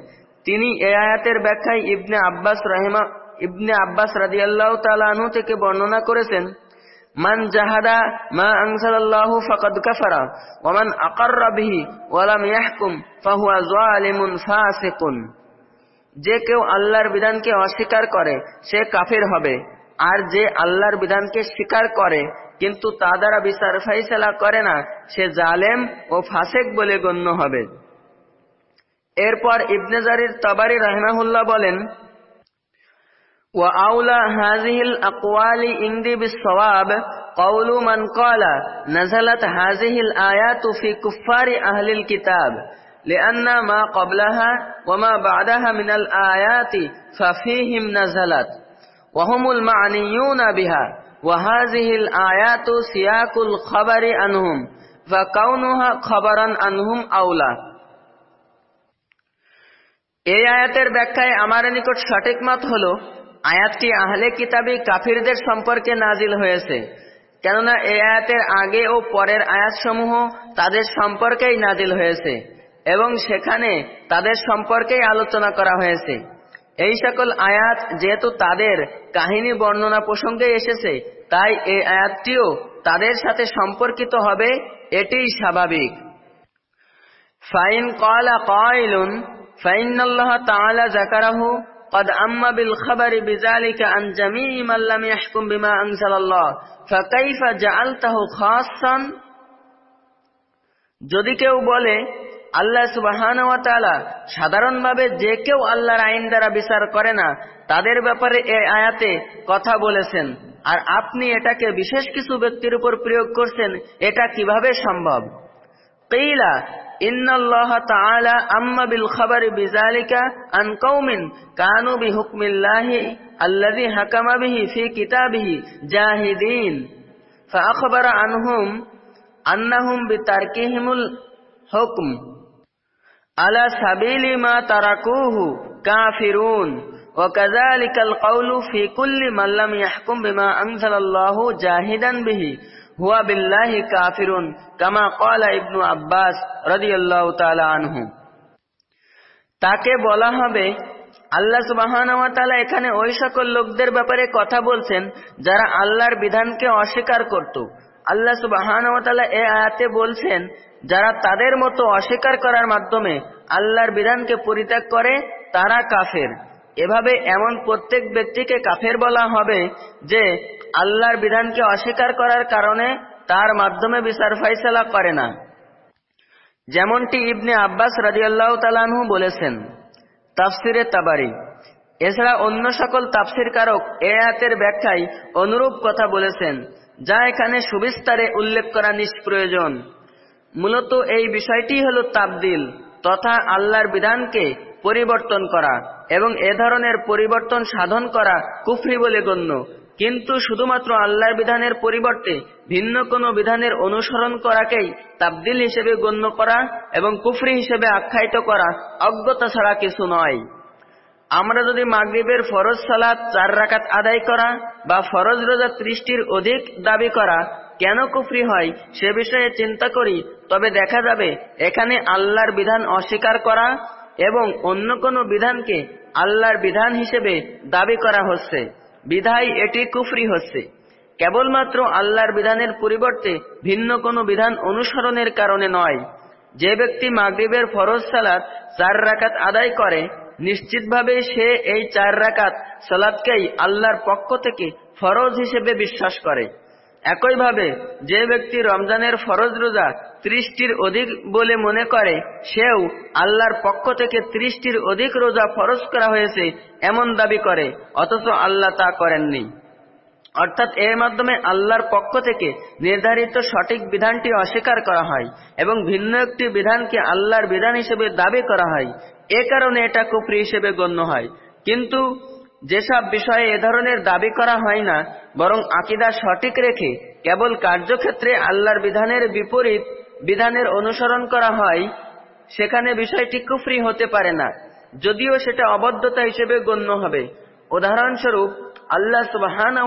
তিনি এ আয়াতের ব্যাখ্যায় ইবনে আব্বাস রাহিমা ইবনে আব্বাস রাদিয়াল্লাহু তাআলা আনহু থেকে বর্ণনা করেছেন মান জাহাদা মা আনজালাল্লাহু ফাকাদ কাফারা, ওয়া মান আকাররা বিহি, ওয়া লাম ইয়াহকুম, ফাহুয়া যালিমুন যে কেউ আল্লাহর বিধানকে অস্বীকার করে, সে কাফের হবে। আর যে আল্লাহর বিধানকে স্বীকার করে, কিন্তু তা দ্বারা বিচার ফাইসলা করে না, সে জালেম ও ফাসেক বলে গণ্য হবে। এরপর ইবনে জারির তবারি রাহমাহুল্লাহ বলেন وأولى هذه الأقوال عندي بالصواب قول من قال نزلت هذه الآيات في كفار أهل الكتاب لأن ما قبلها وما بعدها من الآيات ففيهم نزلت وهم المعنيون بها وهذه الآيات سياق الخبر عنهم فكونها خبرا عنهم أولى এই আয়াতের ব্যাখ্যায় আমার নিকট সঠিক মত হল আয়াতটি আহলে কিতাবি কাফিরদের সম্পর্কে নাজিল হয়েছে। কেননা এই আয়াতের আগে ও পরের আয়াতসমূহ তাদের সম্পর্কেই নাজিল হয়েছে এবং সেখানে তাদের সম্পর্কেই আলোচনা করা হয়েছে। এই সকল আয়াত যেহেতু তাদের কাহিনী বর্ণনা প্রসঙ্গে এসেছে, তাই এই আয়াতটিও তাদের সাথে সম্পর্কিত হবে, এটিই স্বাভাবিক। ফাইন কলা কয়লুন ফাইনাল্লাহ তাআলা যাকারাহু قد أم بالخبر بذلك عن جميع من لم يحكم بما أنزل الله فكيف جعلته خاصا যদি কেউ বলে আল্লাহ সুবাহান সাধারণভাবে যে কেউ আল্লাহর আইন দ্বারা বিচার করে না তাদের ব্যাপারে এ আয়াতে কথা বলেছেন আর আপনি এটাকে বিশেষ কিছু ব্যক্তির উপর প্রয়োগ করছেন এটা কিভাবে সম্ভব কেইলা إن الله تعالى أما بالخبر بذلك عن قوم كانوا بحكم الله الذي حكم به في كتابه جاهدين. فأخبر عنهم أنهم بتركهم الحكم. على سبيل ما تركوه كافرون. وكذلك القول في كل من لم يحكم بما أنزل الله جاهدا به. হুয়া বিল্লাহি কাফিরুন কামা কলা ইবনু আব্বাস রদিয়াল্লাহ তালা আনহু। তাকে বলা হবে, আল্লাহ সুবাহানওয়াতালা এখানে ওই সকল লোকদের ব্যাপারে কথা বলছেন যারা আল্লাহর বিধানকে অস্বীকার করত। আল্লাহ সুবাহানওয়াতালা এ আয়াতে বলছেন, যারা তাদের মতো অস্বীকার করার মাধ্যমে আল্লাহর বিধানকে পরিত্যাগ করে, তারা কাফের। এভাবে এমন প্রত্যেক ব্যক্তিকে কাফের বলা হবে যে আল্লাহর বিধানকে অস্বীকার করার কারণে তার মাধ্যমে বিচার ফাইসলা করে না। যেমনটি ইবনে আব্বাস রাজিয়াল্লাহ তালানহু বলেছেন, তাফসিরে তাবারি। এছাড়া অন্য সকল তাফসির কারক এ আয়াতের ব্যাখ্যায় অনুরূপ কথা বলেছেন, যা এখানে সুবিস্তারে উল্লেখ করা নিষ্প্রয়োজন। মূলত এই বিষয়টি হল তাবদিল তথা আল্লাহর বিধানকে পরিবর্তন করা এবং এ ধরনের পরিবর্তন সাধন করা কুফরি বলে গণ্য। কিন্তু শুধুমাত্র আল্লাহর বিধানের পরিবর্তে ভিন্ন কোনো বিধানের অনুসরণ করাকেই তাবদিল হিসেবে গণ্য করা এবং কুফরি হিসেবে আখ্যায়িত করা অজ্ঞতা ছাড়া কিছু নয়। আমরা যদি মাগরীবের ফরজ সালাত চার রাকাত আদায় করা বা ফরজ রোজা ত্রিশটির অধিক দাবি করা কেন কুফরি হয় সে বিষয়ে চিন্তা করি, তবে দেখা যাবে এখানে আল্লাহর বিধান অস্বীকার করা এবং অন্য কোনো বিধানকে আল্লাহর বিধান হিসেবে দাবি করা হচ্ছে। বিধায় এটি কুফরি হচ্ছে। কেবলমাত্র আল্লাহর বিধানের পরিবর্তে ভিন্ন কোনো বিধান অনুসরণের কারণে নয়। যে ব্যক্তি মাগরীবের ফরজ সালাত চার রাকাত আদায় করে, নিশ্চিতভাবে সে এই চার রাকাত সালাদকেই আল্লাহর পক্ষ থেকে ফরজ হিসেবে বিশ্বাস করে। একইভাবে যে ব্যক্তি রমজানের ফরজ রোজা ত্রিশটির অধিক বলে মনে করে, সেও আল্লাহর পক্ষ থেকে ত্রিশটির অধিক রোজা ফরজ করা হয়েছে এমন দাবি করে, অথচ আল্লাহ তা করেননি। অর্থাৎ এর মাধ্যমে আল্লাহর পক্ষ থেকে নির্ধারিত সঠিক বিধানটি অস্বীকার করা হয় এবং ভিন্ন একটি বিধানকে আল্লাহর বিধান হিসেবে দাবি করা হয়। এ কারণে এটা কুফরি হিসেবে গণ্য হয়। কিন্তু যেসব বিষয়ে এ ধরনের দাবি করা হয় না, বরং আকিদা সঠিক রেখে কেবল কার্যক্ষেত্রে আল্লাহর বিধানের বিপরীত বিধানের অনুসরণ করা হয়, সেখানে বিষয়টি কুফরি হতে পারে না, যদিও সেটা অবদ্ধতা হিসেবে গণ্য হবে। উদাহরণস্বরূপ, আল্লাহ সুবাহান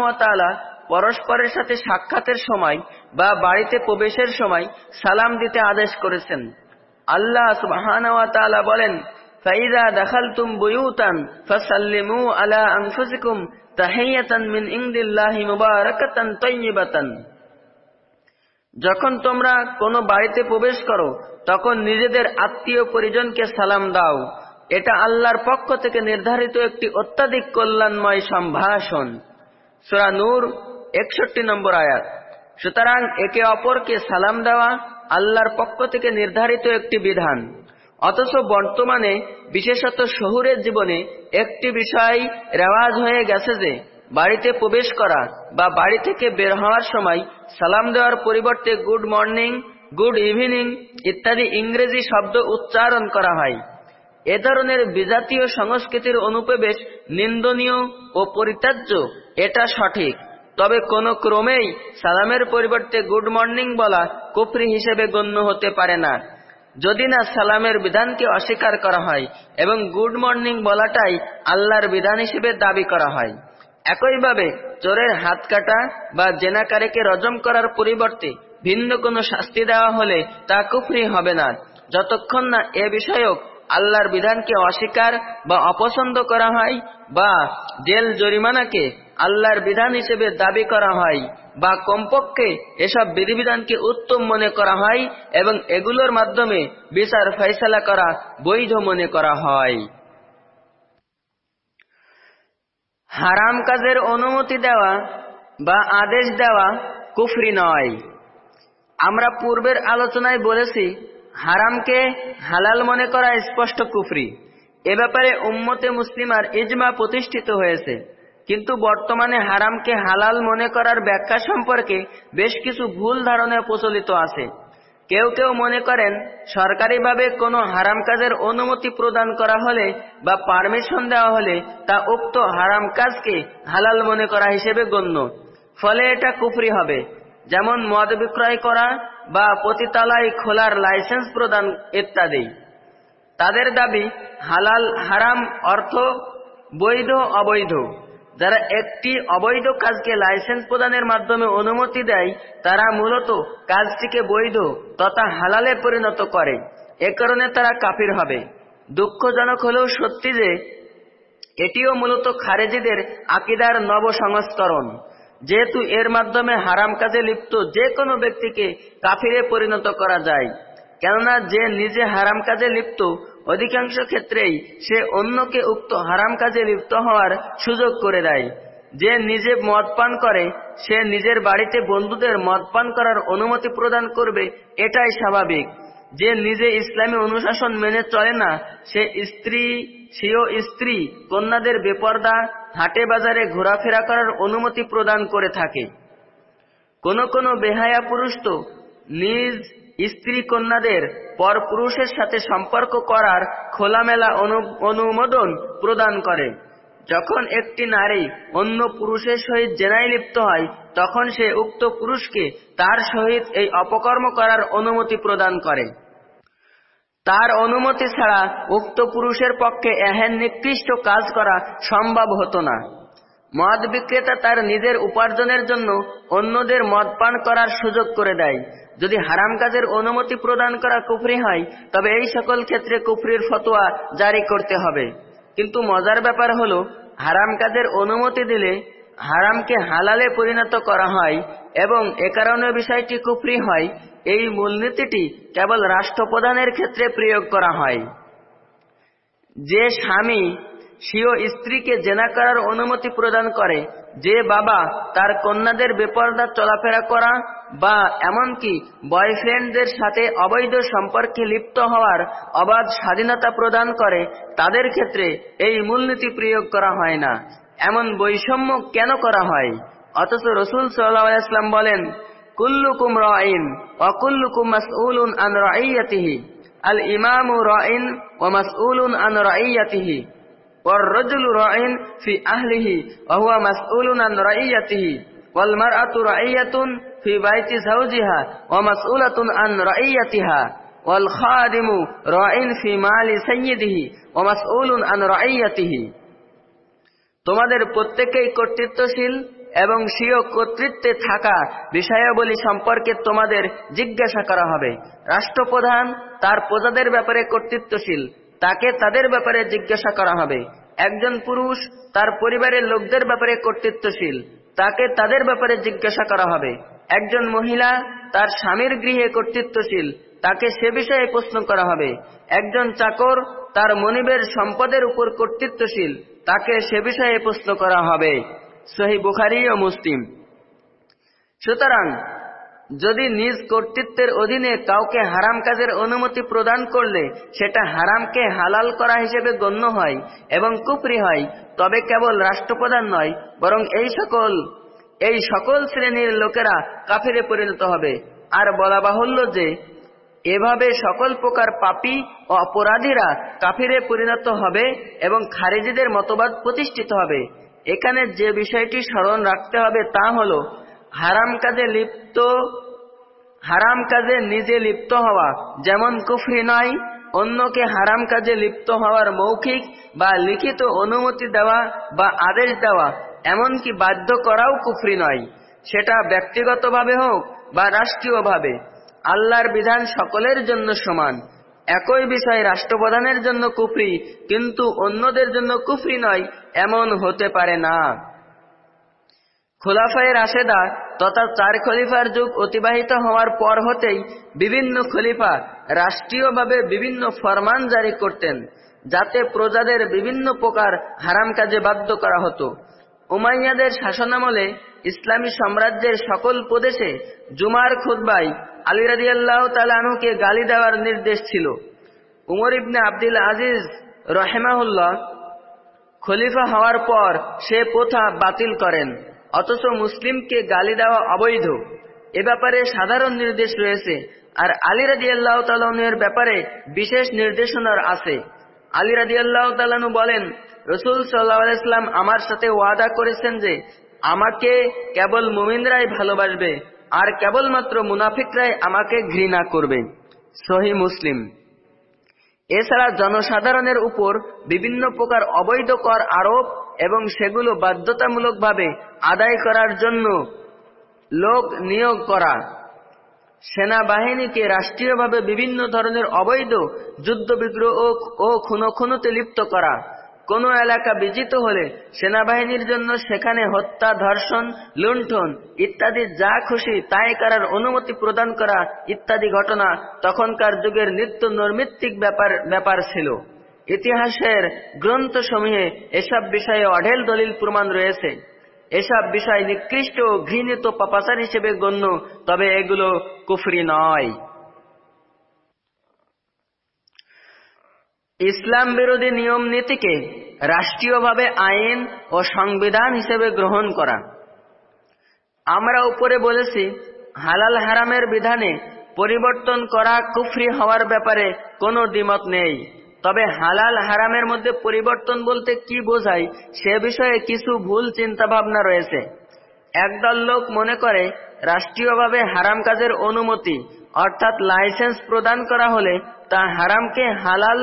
পরস্পরের সাথে সাক্ষাতের সময় বা বাড়িতে প্রবেশের সময় সালাম দিতে আদেশ করেছেন। আল্লাহ সুবাহান বলেন ফাইদা দাখালতুম বুয়ুতান ফাসাল্লিমু আলা আনফুসিকুম তাহিয়াতান মিন ইনদিল্লাহি মুবারাকাতান তাইয়িবাতান যখন তোমরা কোনো বাড়িতে প্রবেশ করো, তখন নিজেদের আত্মীয় পরিজনকে সালাম দাও। এটা আল্লাহর পক্ষ থেকে নির্ধারিত একটি অত্যাধিক কল্যাণময় সম্ভাষণ। সুরা নূর একষট্টি নম্বর আয়াত। সুতরাং একে অপরকে সালাম দেওয়া আল্লাহর পক্ষ থেকে নির্ধারিত একটি বিধান। অথচ বর্তমানে, বিশেষত শহুরের জীবনে, একটি বিষয় রেওয়াজ হয়ে গেছে যে, বাড়িতে প্রবেশ করা বা বাড়ি থেকে বের হওয়ার সময় সালাম দেওয়ার পরিবর্তে গুড মর্নিং গুড ইভিনিং ইত্যাদি ইংরেজি শব্দ উচ্চারণ করা হয়। এ ধরনের বিজাতীয় সংস্কৃতির অনুপ্রবেশ নিন্দনীয় ও পরিত্যাজ্য, এটা সঠিক। তবে কোন ক্রমেই সালামের পরিবর্তে গুড মর্নিং বলা কুফরি হিসেবে গণ্য হতে পারে না। যদি না সালামের বিধানকে অস্বীকার করা হয় এবং গুড মর্নিং বলাটাই আল্লাহর বিধান হিসেবে দাবি করা হয়। একইভাবে চোরের হাত কাটা বা জেনাকারীকে রজম করার পরিবর্তে ভিন্ন কোনো শাস্তি দেওয়া হলে তা কুফরি হবে না। যতক্ষণ না এ বিষয়ক আল্লাহর বিধানকে অস্বীকার বা অপছন্দ করা হয় বা জেল জরিমানাকে আল্লাহর বিধান হিসেবে দাবি করা হয় বা কমপক্ষে এসব বিধিবিধানকে উত্তম মনে করা হয় এবং এগুলোর মাধ্যমে বিচার ফয়সলা করা বৈধ মনে করা হয়। হারাম কাজের অনুমতি দেওয়া বা আদেশ দেওয়া কুফরি নয়। আমরা পূর্বের আলোচনায় বলেছি, হারামকে হালাল মনে করা স্পষ্ট কুফরি। এ ব্যাপারে উম্মতে মুসলিমার ইজমা প্রতিষ্ঠিত হয়েছে। কিন্তু বর্তমানে হারামকে হালাল মনে করার ব্যাখ্যা সম্পর্কে বেশ কিছু ভুল ধারণা প্রচলিত আছে। কেউ কেউ মনে করেন, সরকারিভাবে কোনো হারাম কাজের অনুমতি প্রদান করা হলে বা পারমিশন দেওয়া হলে তা উক্ত হারাম কাজকে হালাল মনে করা হিসেবে গণ্য। ফলে এটা কুফরি হবে। যেমন মদ বিক্রয় করা বা পতিতালায় খোলার লাইসেন্স প্রদান ইত্যাদি। তাদের দাবি, হালাল, হারাম অর্থ বৈধ, অবৈধ। যারা একটি অবৈধ কাজকে লাইসেন্স প্রদানের মাধ্যমে অনুমতি দেয়, তারা মূলত কাজটিকে বৈধ তথা হালালে পরিণত করে। এ কারণে তারা কাফির হবে। দুঃখজনক হলেও সত্যি যে, এটিও মূলত খারেজিদের আকিদার নব সংস্করণ যেহেতু এর মাধ্যমে হারাম কাজে লিপ্ত যে কোনো ব্যক্তিকে কাফিরে পরিণত করা যায়। কেননা যে নিজে হারাম কাজে লিপ্ত অধিকাংশ ক্ষেত্রেই সে অন্যকে উক্ত হারাম কাজে লিপ্ত হওয়ার সুযোগ করে দেয়। যে নিজে মদ পান করে, সে নিজের বাড়িতে বন্ধুদের মদ পান করার অনুমতি প্রদান করবে, এটাই স্বাভাবিক। যে নিজে ইসলামী অনুশাসন মেনে চলে না, সে স্ত্রী সেও স্ত্রী, কন্যাদের বেপর্দা, হাটে বাজারে ঘোরাফেরা করার অনুমতি প্রদান করে থাকে। কোন কোন বেহায়া পুরুষ তো নিজ স্ত্রী কন্যাদের পর পুরুষের সাথে সম্পর্ক করার খোলামেলা অনুমোদন প্রদান করে। যখন একটি নারী অন্য পুরুষের সহিত জেনাই লিপ্ত হয়, তখন সে উক্ত পুরুষকে তার সহিত এই অপকর্ম করার অনুমতি প্রদান করে। তার অনুমতি ছাড়া উক্ত পুরুষের পক্ষে এহেন নিকৃষ্ট কাজ করা সম্ভব হতো না। মদ বিক্রেতা তার নিজের উপার্জনের জন্য অন্যদের মদ পান করার সুযোগ করে দেয়। যদি হারাম কাজের অনুমতি প্রদান করা কুফরি হয়, তবে এই সকল ক্ষেত্রে কুফরির ফতোয়া জারি করতে হবে। কিন্তু মজার ব্যাপার হলো, হারাম কাজের অনুমতি দিলে হারামকে হালালে পরিণত করা হয় এবং এ কারণে বিষয়টি কুফরি হয়, এই মূলনীতিটি কেবল রাষ্ট্রপ্রধানের ক্ষেত্রে প্রয়োগ করা হয়। যে স্বামী স্বীয় স্ত্রীকে জেনা করার অনুমতি প্রদান করে যে বাবা তার কন্যাদের বেপরদা চলাফেরা করা বা এমনকি বয়ফ্রেন্ডদের সাথে অবৈধ সম্পর্কে লিপ্ত হওয়ার অবাধ স্বাধীনতা প্রদান করে, তাদের ক্ষেত্রে এই মূলনীতি প্রয়োগ করা হয় না। এমন বৈষম্য কেন করা হয়? অথচ রসুল সাল্লাম বলেন, কুল্লুকুম রাইন অকুল্লুকুম আন রাইয়াতিহি। আল ইমামু রাইন ও মাসউলুন আন রাইয়াতিহি। والرجل راع في أهله وهو مسؤول عن رعيته والمرأة رعية في بيت زوجها ومسؤولة عن رعيتها والخادم راع في مال سيده ومسؤول عن رعيته তোমাদের প্রত্যেকেই কর্তৃত্বশীল এবং স্বীয় কর্তৃত্বে থাকা বিষয়াবলী সম্পর্কে তোমাদের জিজ্ঞাসা করা হবে রাষ্ট্রপ্রধান তার প্রজাদের ব্যাপারে কর্তৃত্বশীল তাকে তাদের ব্যাপারে জিজ্ঞাসা করা হবে। একজন পুরুষ তার পরিবারের লোকদের ব্যাপারে কর্তৃত্বশীল, তাকে তাদের ব্যাপারে জিজ্ঞাসা করা হবে। একজন মহিলা তার স্বামীর গৃহে কর্তৃত্বশীল, তাকে সে বিষয়ে প্রশ্ন করা হবে। একজন চাকর তার মনিবের সম্পদের উপর কর্তৃত্বশীল, তাকে সে বিষয়ে প্রশ্ন করা হবে। সহি বুখারি ও মুসলিম। সুতরাং যদি নিজ কর্তৃত্বের অধীনে কাউকে হারাম কাজের অনুমতি প্রদান করলে সেটা হারামকে হালাল করা হিসেবে গণ্য হয় এবং কুপরি হয়, তবে কেবল রাষ্ট্রপ্রধান নয়, বরং এই সকল এই সকল শ্রেণির লোকেরা কাফিরে পরিণত হবে। আর বলা বাহুল্য যে, এভাবে সকল প্রকার পাপি ও অপরাধীরা কাফিরে পরিণত হবে এবং খারেজিদের মতবাদ প্রতিষ্ঠিত হবে। এখানে যে বিষয়টি স্মরণ রাখতে হবে তা হল হারাম কাজে লিপ্ত, হারাম কাজে নিজে লিপ্ত হওয়া। যেমন কুফরি নয়, অন্যকে হারাম কাজে লিপ্ত হওয়ার মৌখিক বা লিখিত অনুমতি দেওয়া বা আদেশ দেওয়া, এমনকি বাধ্য করাও কুফরি নয়। সেটা ব্যক্তিগতভাবে হোক বা রাষ্ট্রীয়ভাবে, আল্লাহর বিধান সকলের জন্য সমান। একই বিষয় রাষ্ট্রপ্রধানের জন্য কুফরি, কিন্তু অন্যদের জন্য কুফরি নয়, এমন হতে পারে না। খোলাফায়ের রাশেদা তথা চার খলিফার যুগ অতিবাহিত হওয়ার পর হতেই বিভিন্ন খলিফা রাষ্ট্রীয়ভাবে বিভিন্ন ফরমান জারি করতেন, যাতে প্রজাদের বিভিন্ন প্রকার হারাম কাজে বাধ্য করা হতো। উমাইয়াদের শাসনামলে ইসলামী সাম্রাজ্যের সকল প্রদেশে জুমার খুদ্বাই আলী রাজিয়াল্লাহ তালানুকে গালি দেওয়ার নির্দেশ ছিল। উমর ইবনে আব্দুল আজিজ রহেমাহুল্লাহ খলিফা হওয়ার পর সে প্রথা বাতিল করেন। অথচ মুসলিমকে গালি দেওয়া অবৈধ। এ ব্যাপারে সাধারণ নির্দেশ রয়েছে আর আলী রাজি আল্লাহ ব্যাপারে বিশেষ নির্দেশনার আছে। আলী রাজি আল্লাহ তালানু বলেন, রসুল সাল্লাহাম আমার সাথে ওয়াদা করেছেন যে আমাকে কেবল মুমিনরাই ভালোবাসবে আর কেবলমাত্র মুনাফিকরাই আমাকে ঘৃণা করবে। সহি মুসলিম। এছাড়া জনসাধারণের উপর বিভিন্ন প্রকার অবৈধ কর আরোপ এবং সেগুলো বাধ্যতামূলকভাবে আদায় করার জন্য লোক নিয়োগ করা। সেনাবাহিনীকে রাষ্ট্রীয়ভাবে বিভিন্ন ধরনের অবৈধ যুদ্ধবিগ্রহ ও খুনোখুনোতে লিপ্ত করা। কোনো এলাকা বিজিত হলে সেনাবাহিনীর জন্য সেখানে হত্যা, ধর্ষণ, লুণ্ঠন ইত্যাদি যা খুশি তাই করার অনুমতি প্রদান করা ইত্যাদি ঘটনা তখনকার যুগের নিত্য নৈমিত্তিক ব্যাপার ব্যাপার ছিল। ইতিহাসের গ্রন্থসমূহে এসব বিষয়ে অঢেল দলিল প্রমাণ রয়েছে। এসব বিষয় নিকৃষ্ট ও ঘৃণিত পাপাচার হিসেবে গণ্য, তবে এগুলো কুফরি নয়। ইসলাম বিরোধী নিয়ম নীতিকে রাষ্ট্রীয়ভাবে আইন ও সংবিধান হিসেবে গ্রহণ করা। আমরা উপরে বলেছি, হালাল হারামের বিধানে পরিবর্তন করা কুফরি হওয়ার ব্যাপারে কোনো দ্বিমত নেই। তবে হালাল হারামের মধ্যে পরিবর্তন বলতে কি বোঝায় সে বিষয়ে কিছু ভুল চিন্তাভাবনা রয়েছে। একদল লোক মনে করে রাষ্ট্রীয়ভাবে হারাম কাজের অনুমতি, অর্থাৎ লাইসেন্স প্রদান করা হলে তা হারামকে হালাল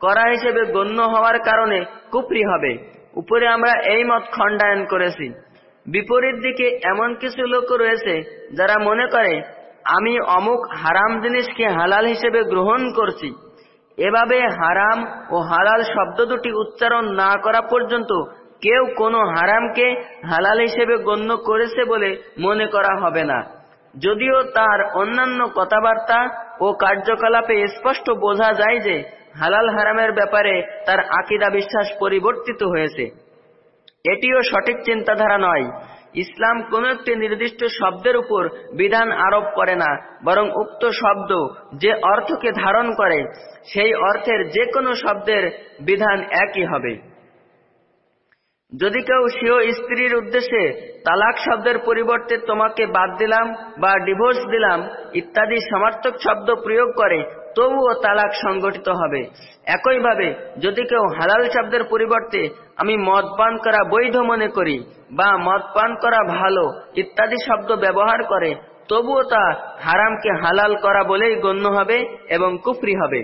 করা হিসেবে গণ্য হওয়ার কারণে কুপরি হবে। উপরে আমরা এই মত খণ্ডায়ন করেছি। বিপরীত দিকে এমন কিছু লোক রয়েছে যারা মনে করে, আমি অমুক হারাম জিনিসকে হালাল হিসেবে গ্রহণ করছি। এভাবে হারাম ও হালাল শব্দ দুটি উচ্চারণ না করা পর্যন্ত কেউ কোনো হারামকে হালাল হিসেবে গণ্য করেছে বলে মনে করা হবে না। যদিও তার অন্যান্য কথাবার্তা ও কার্যকলাপে স্পষ্ট বোঝা যায় যে হালাল হারামের ব্যাপারে তার আকিদা বিশ্বাস পরিবর্তিত হয়েছে। এটিও সঠিক চিন্তাধারা নয়। ইসলাম কোন একটি নির্দিষ্ট শব্দের উপর বিধান আরোপ করে না, বরং উক্ত শব্দ যে অর্থকে ধারণ করে, সেই অর্থের যে কোনো শব্দের বিধান একই হবে। যদি কেউ স্বীয় স্ত্রীর উদ্দেশ্যে তালাক শব্দের পরিবর্তে তোমাকে বাদ দিলাম বা ডিভোর্স দিলাম ইত্যাদি সমার্থক শব্দ প্রয়োগ করে তবুও তালাক সংগঠিত হবে। একইভাবে যদি কেউ হালাল শব্দের পরিবর্তে আমি মদ পান করা বৈধ মনে করি বা মদ পান করা ভালো ইত্যাদি শব্দ ব্যবহার করে, তবুও তা হারামকে হালাল করা বলেই গণ্য হবে এবং কুফরি হবে।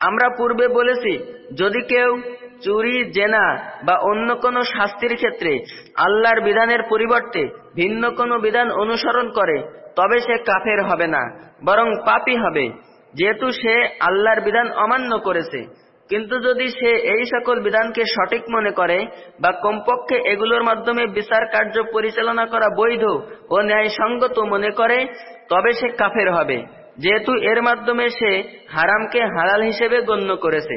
আমরা পূর্বে বলেছি, যদি কেউ চুরি, জেনা বা অন্য কোনো শাস্তির ক্ষেত্রে আল্লাহর বিধানের পরিবর্তে ভিন্ন কোনো বিধান অনুসরণ করে তবে সে কাফের হবে না, বরং পাপি হবে। যেহেতু সে আল্লাহর বিধান অমান্য করেছে, কিন্তু যদি সে এই সকল বিধানকে সঠিক মনে করে বা কমপক্ষে এগুলোর মাধ্যমে বিচার কার্য পরিচালনা করা বৈধ ও ন্যায়সঙ্গত মনে করে, তবে সে কাফের হবে, যেহেতু এর মাধ্যমে সে হারামকে হালাল হিসেবে গণ্য করেছে।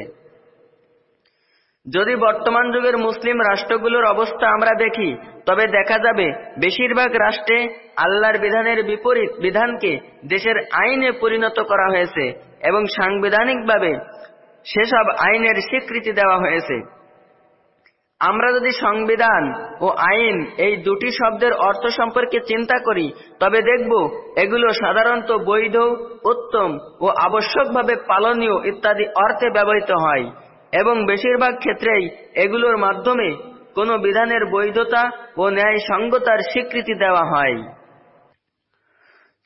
যদি বর্তমান যুগের মুসলিম রাষ্ট্রগুলোর অবস্থা আমরা দেখি, তবে দেখা যাবে বেশিরভাগ রাষ্ট্রে আল্লাহর বিধানের বিপরীত বিধানকে দেশের আইনে পরিণত করা হয়েছে এবং সাংবিধানিকভাবে সেসব আইনের স্বীকৃতি দেওয়া হয়েছে। আমরা যদি সংবিধান ও আইন এই দুটি শব্দের অর্থ সম্পর্কে চিন্তা করি, তবে দেখব এগুলো সাধারণত বৈধ, উত্তম ও আবশ্যকভাবে পালনীয় ইত্যাদি অর্থে ব্যবহৃত হয়। এবং বেশিরভাগ ক্ষেত্রেই এগুলোর মাধ্যমে কোনো বিধানের বৈধতা ও ন্যায়সঙ্গতার স্বীকৃতি দেওয়া হয়।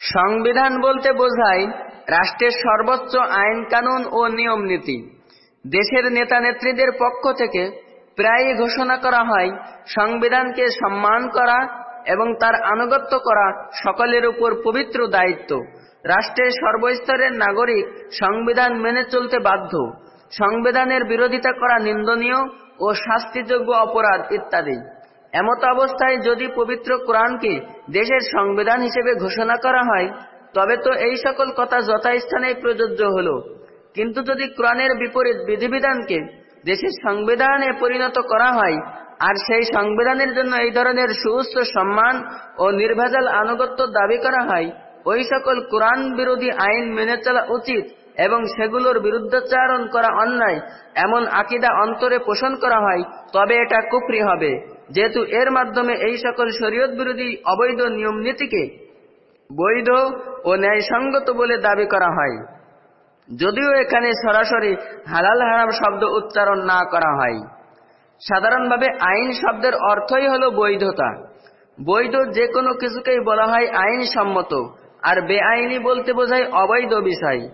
সংবিধান বলতে বোঝায় রাষ্ট্রের সর্বোচ্চ আইন কানুন ও নিয়ম নীতি। দেশের নেতা নেত্রীদের পক্ষ থেকে প্রায়ই ঘোষণা করা হয়, সংবিধানকে সম্মান করা এবং তার আনুগত্য করা সকলের উপর পবিত্র দায়িত্ব। রাষ্ট্রের সর্বস্তরের নাগরিক সংবিধান মেনে চলতে বাধ্য। সংবিধানের বিরোধিতা করা নিন্দনীয় ও শাস্তিযোগ্য অপরাধ ইত্যাদি। এমত অবস্থায় যদি পবিত্র কোরআনকে দেশের সংবিধান হিসেবে ঘোষণা করা হয়, তবে তো এই সকল কথা যথাস্থানেই প্রযোজ্য হল। কিন্তু যদি কোরআনের বিপরীত বিধিবিধানকে দেশের সংবিধানে পরিণত করা হয়, আর সেই সংবিধানের জন্য এই ধরনের সুউচ্চ সম্মান ও নির্ভেজাল আনুগত্য দাবি করা হয়, ওই সকল কোরআন বিরোধী আইন মেনে চলা উচিত এবং সেগুলোর বিরুদ্ধাচারণ করা অন্যায়, এমন আকিদা অন্তরে পোষণ করা হয়, তবে এটা কুফরি হবে। যেহেতু এর মাধ্যমে এই সকল শরীয়ত বিরোধী অবৈধ নিয়ম নীতিকে বৈধ ও ন্যায়সঙ্গত বলে দাবি করা হয়। যদিও এখানে সরাসরি হালাল হারাম শব্দ উচ্চারণ না করা হয়। সাধারণভাবে আইন শব্দের অর্থই হল বৈধতা। বৈধ যে কোনো কিছুকেই বলা হয় আইনসম্মত, আর বেআইনি বলতে বোঝায় অবৈধ বিষয়।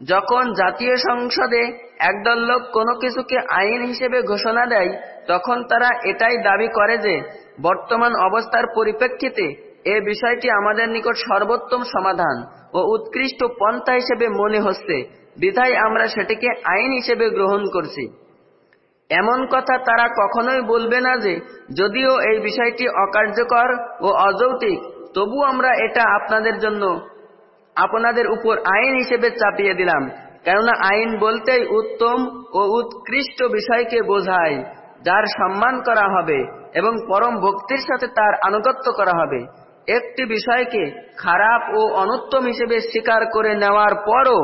যখন জাতীয় সংসদে একদল লোক কোনো কিছুকে আইন হিসেবে ঘোষণা দেয়, তখন তারা এটাই দাবি করে যে, বর্তমান অবস্থার পরিপ্রেক্ষিতে এ বিষয়টি আমাদের নিকট সর্বোত্তম সমাধান ও উৎকৃষ্ট পন্থা হিসেবে মনে হচ্ছে। বিধায় আমরা সেটিকে আইন হিসেবে গ্রহণ করছি। এমন কথা তারা কখনোই বলবে না যে, যদিও এই বিষয়টি অকার্যকর ও অযৌতিক তবু আমরা এটা আপনাদের জন্য আপনাদের উপর আইন হিসেবে চাপিয়ে দিলাম। কেননা আইন বলতেই উত্তম ও উৎকৃষ্ট বিষয়কে বোঝায়, যার সম্মান করা হবে এবং পরম ভক্তির সাথে তার আনুগত্য করা হবে। একটি বিষয়কে খারাপ ও অনুত্তম হিসেবে স্বীকার করে নেওয়ার পরও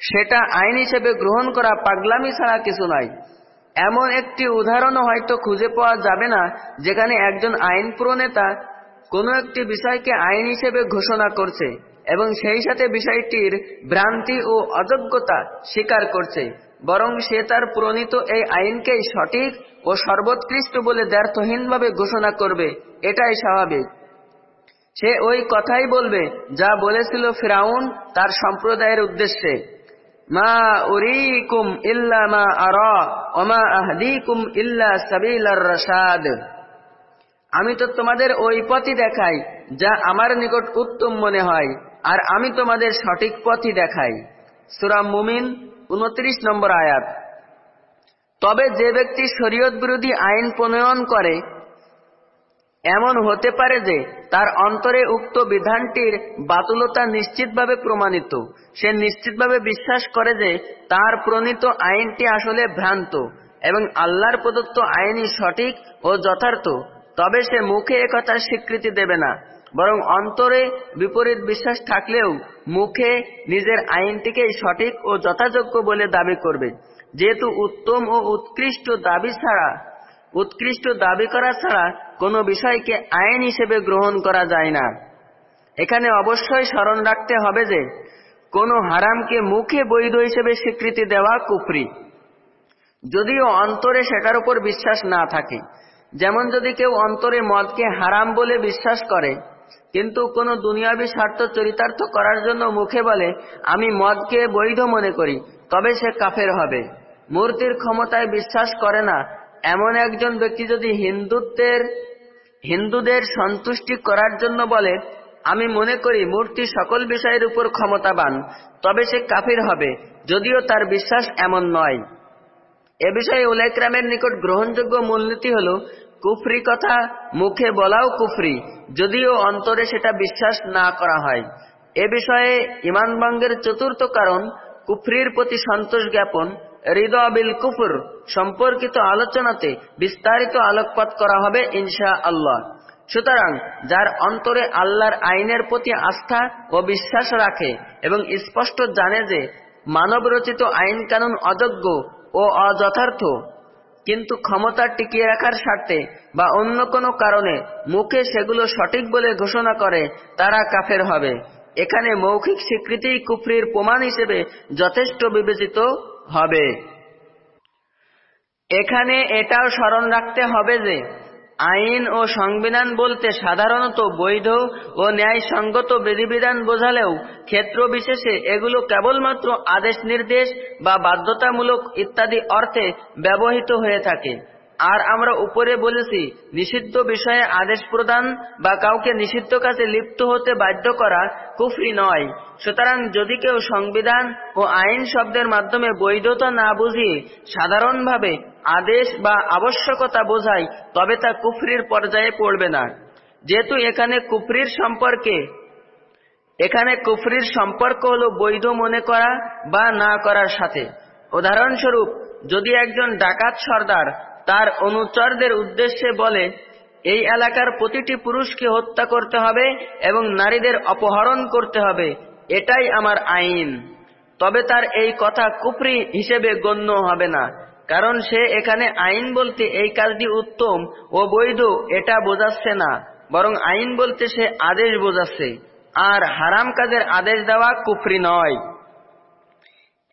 সেটা আইন হিসেবে গ্রহণ করা পাগলামি ছাড়া কিছু নয়। এমন একটি উদাহরণও হয়তো খুঁজে পাওয়া যাবে না, যেখানে একজন আইন প্রণেতা কোনো একটি বিষয়কে আইন হিসেবে ঘোষণা করছে। এবং সেই সাথে বিষয়টির ভ্রান্তি ও অযোগ্যতা স্বীকার করছে, বরং সে তার প্রণীত এই আইনকেই সঠিক ও সর্বোৎকৃষ্ট বলে দ্ব্যর্থহীনভাবে ঘোষণা করবে, এটাই স্বাভাবিক। সে ওই কথাই বলবে যা বলেছিল ফিরাউন তার সম্প্রদায়ের উদ্দেশ্যে। মা উরিকুম ইল্লা মা আরা আহদিকুম ইল্লা রসাদ আমি তো তোমাদের ওই পথই দেখাই, যা আমার নিকট উত্তম মনে হয়। আর আমি তোমাদের সঠিক পথই দেখাই। সুরাম মুমিন, উনত্রিশ নম্বর আয়াত। তবে যে ব্যক্তি শরীয়ত বিরোধী আইন প্রণয়ন করে, এমন হতে পারে যে তার অন্তরে উক্ত বিধানটির বাতুলতা নিশ্চিতভাবে প্রমাণিত। সে নিশ্চিতভাবে বিশ্বাস করে যে তার প্রণীত আইনটি আসলে ভ্রান্ত এবং আল্লাহর প্রদত্ত আইনই সঠিক ও যথার্থ, তবে সে মুখে একথার স্বীকৃতি দেবে না। বরং অন্তরে বিপরীত বিশ্বাস থাকলেও মুখে নিজের আইনটিকেই সঠিক ও যথাযোগ্য বলে দাবি করবে। যেহেতু উত্তম ও উৎকৃষ্ট দাবি ছাড়া, উৎকৃষ্ট দাবি করা ছাড়া কোনো বিষয়কে আইন হিসেবে গ্রহণ করা যায় না। এখানে অবশ্যই স্মরণ রাখতে হবে যে, কোনো হারামকে মুখে বৈধ হিসেবে স্বীকৃতি দেওয়া কুফরি। যদিও অন্তরে সেটার উপর বিশ্বাস না থাকে। যেমন যদি কেউ অন্তরে মদকে হারাম বলে বিশ্বাস করে কিন্তু কোনো দুনিয়াবি স্বার্থ চরিতার্থ করার জন্য মুখে বলে, আমি মদকে বৈধ মনে করি, তবে সে কাফের হবে। মূর্তির ক্ষমতায় বিশ্বাস করে না এমন একজন ব্যক্তি যদি হিন্দুত্বের, হিন্দুদের সন্তুষ্টি করার জন্য বলে, আমি মনে করি মূর্তি সকল বিষয়ের উপর ক্ষমতাবান, তবে সে কাফির হবে, যদিও তার বিশ্বাস এমন নয়। এ বিষয়ে উলাইক্রামের নিকট গ্রহণযোগ্য মূলনীতি হল কুফরি কথা মুখে বলাও কুফরি, যদিও অন্তরে সেটা বিশ্বাস না করা হয়। এ বিষয়ে ইমানভঙ্গের চতুর্থ কারণ, কুফরির প্রতি সন্তোষ জ্ঞাপন হৃদয়বিল কুফর, সম্পর্কিত আলোচনাতে বিস্তারিত আলোকপাত করা হবে ইনশা আল্লাহ সুতরাং, যার অন্তরে আল্লাহর আইনের প্রতি আস্থা ও বিশ্বাস রাখে এবং স্পষ্ট জানে যে মানব রচিত আইন কানুন অযোগ্য ও অযথার্থ কিন্তু ক্ষমতা টিকিয়ে রাখার স্বার্থে বা অন্য কোনো কারণে মুখে সেগুলো সঠিক বলে ঘোষণা করে, তারা কাফের হবে। এখানে মৌখিক স্বীকৃতি কুফরির প্রমাণ হিসেবে যথেষ্ট বিবেচিত হবে। এখানে এটাও স্মরণ রাখতে হবে যে আইন ও সংবিধান বলতে সাধারণত বৈধ ও ন্যায়সঙ্গত বিধিবিধান বোঝালেও ক্ষেত্র বিশেষে এগুলো কেবলমাত্র আদেশ নির্দেশ বা বাধ্যতামূলক ইত্যাদি অর্থে ব্যবহৃত হয়ে থাকে। আর আমরা উপরে বলেছি, নিষিদ্ধ বিষয়ে আদেশ প্রদান বা কাউকে নিষিদ্ধ কাজে লিপ্ত হতে বাধ্য করা কুফরি নয়। সুতরাং যদি কেউ সংবিধান ও আইন শব্দের মাধ্যমে বৈধতা না বুঝিয়ে সাধারণভাবে আদেশ বা আবশ্যকতা বোঝায়, তবে তা কুফরির পর্যায়ে পড়বে না। যেহেতু এখানে কুফরির সম্পর্কে, এখানে কুফরির সম্পর্ক হল বৈধ মনে করা বা না করার সাথে। উদাহরণস্বরূপ, যদি একজন ডাকাত সর্দার তার অনুচরদের উদ্দেশ্যে বলে, এই এলাকার প্রতিটি পুরুষকে হত্যা করতে হবে এবং নারীদের অপহরণ করতে হবে। এটাই আমার আইন। তবে তার এই কথা কুফরি হিসেবে গণ্য হবে না, কারণ সে এখানে আইন বলতে এই কাজটি উত্তম ও বৈধ, এটা বোঝাচ্ছে না। বরং আইন বলতে সে আদেশ বোঝাচ্ছে। আর হারাম কাজের আদেশ দেওয়া কুফরি নয়।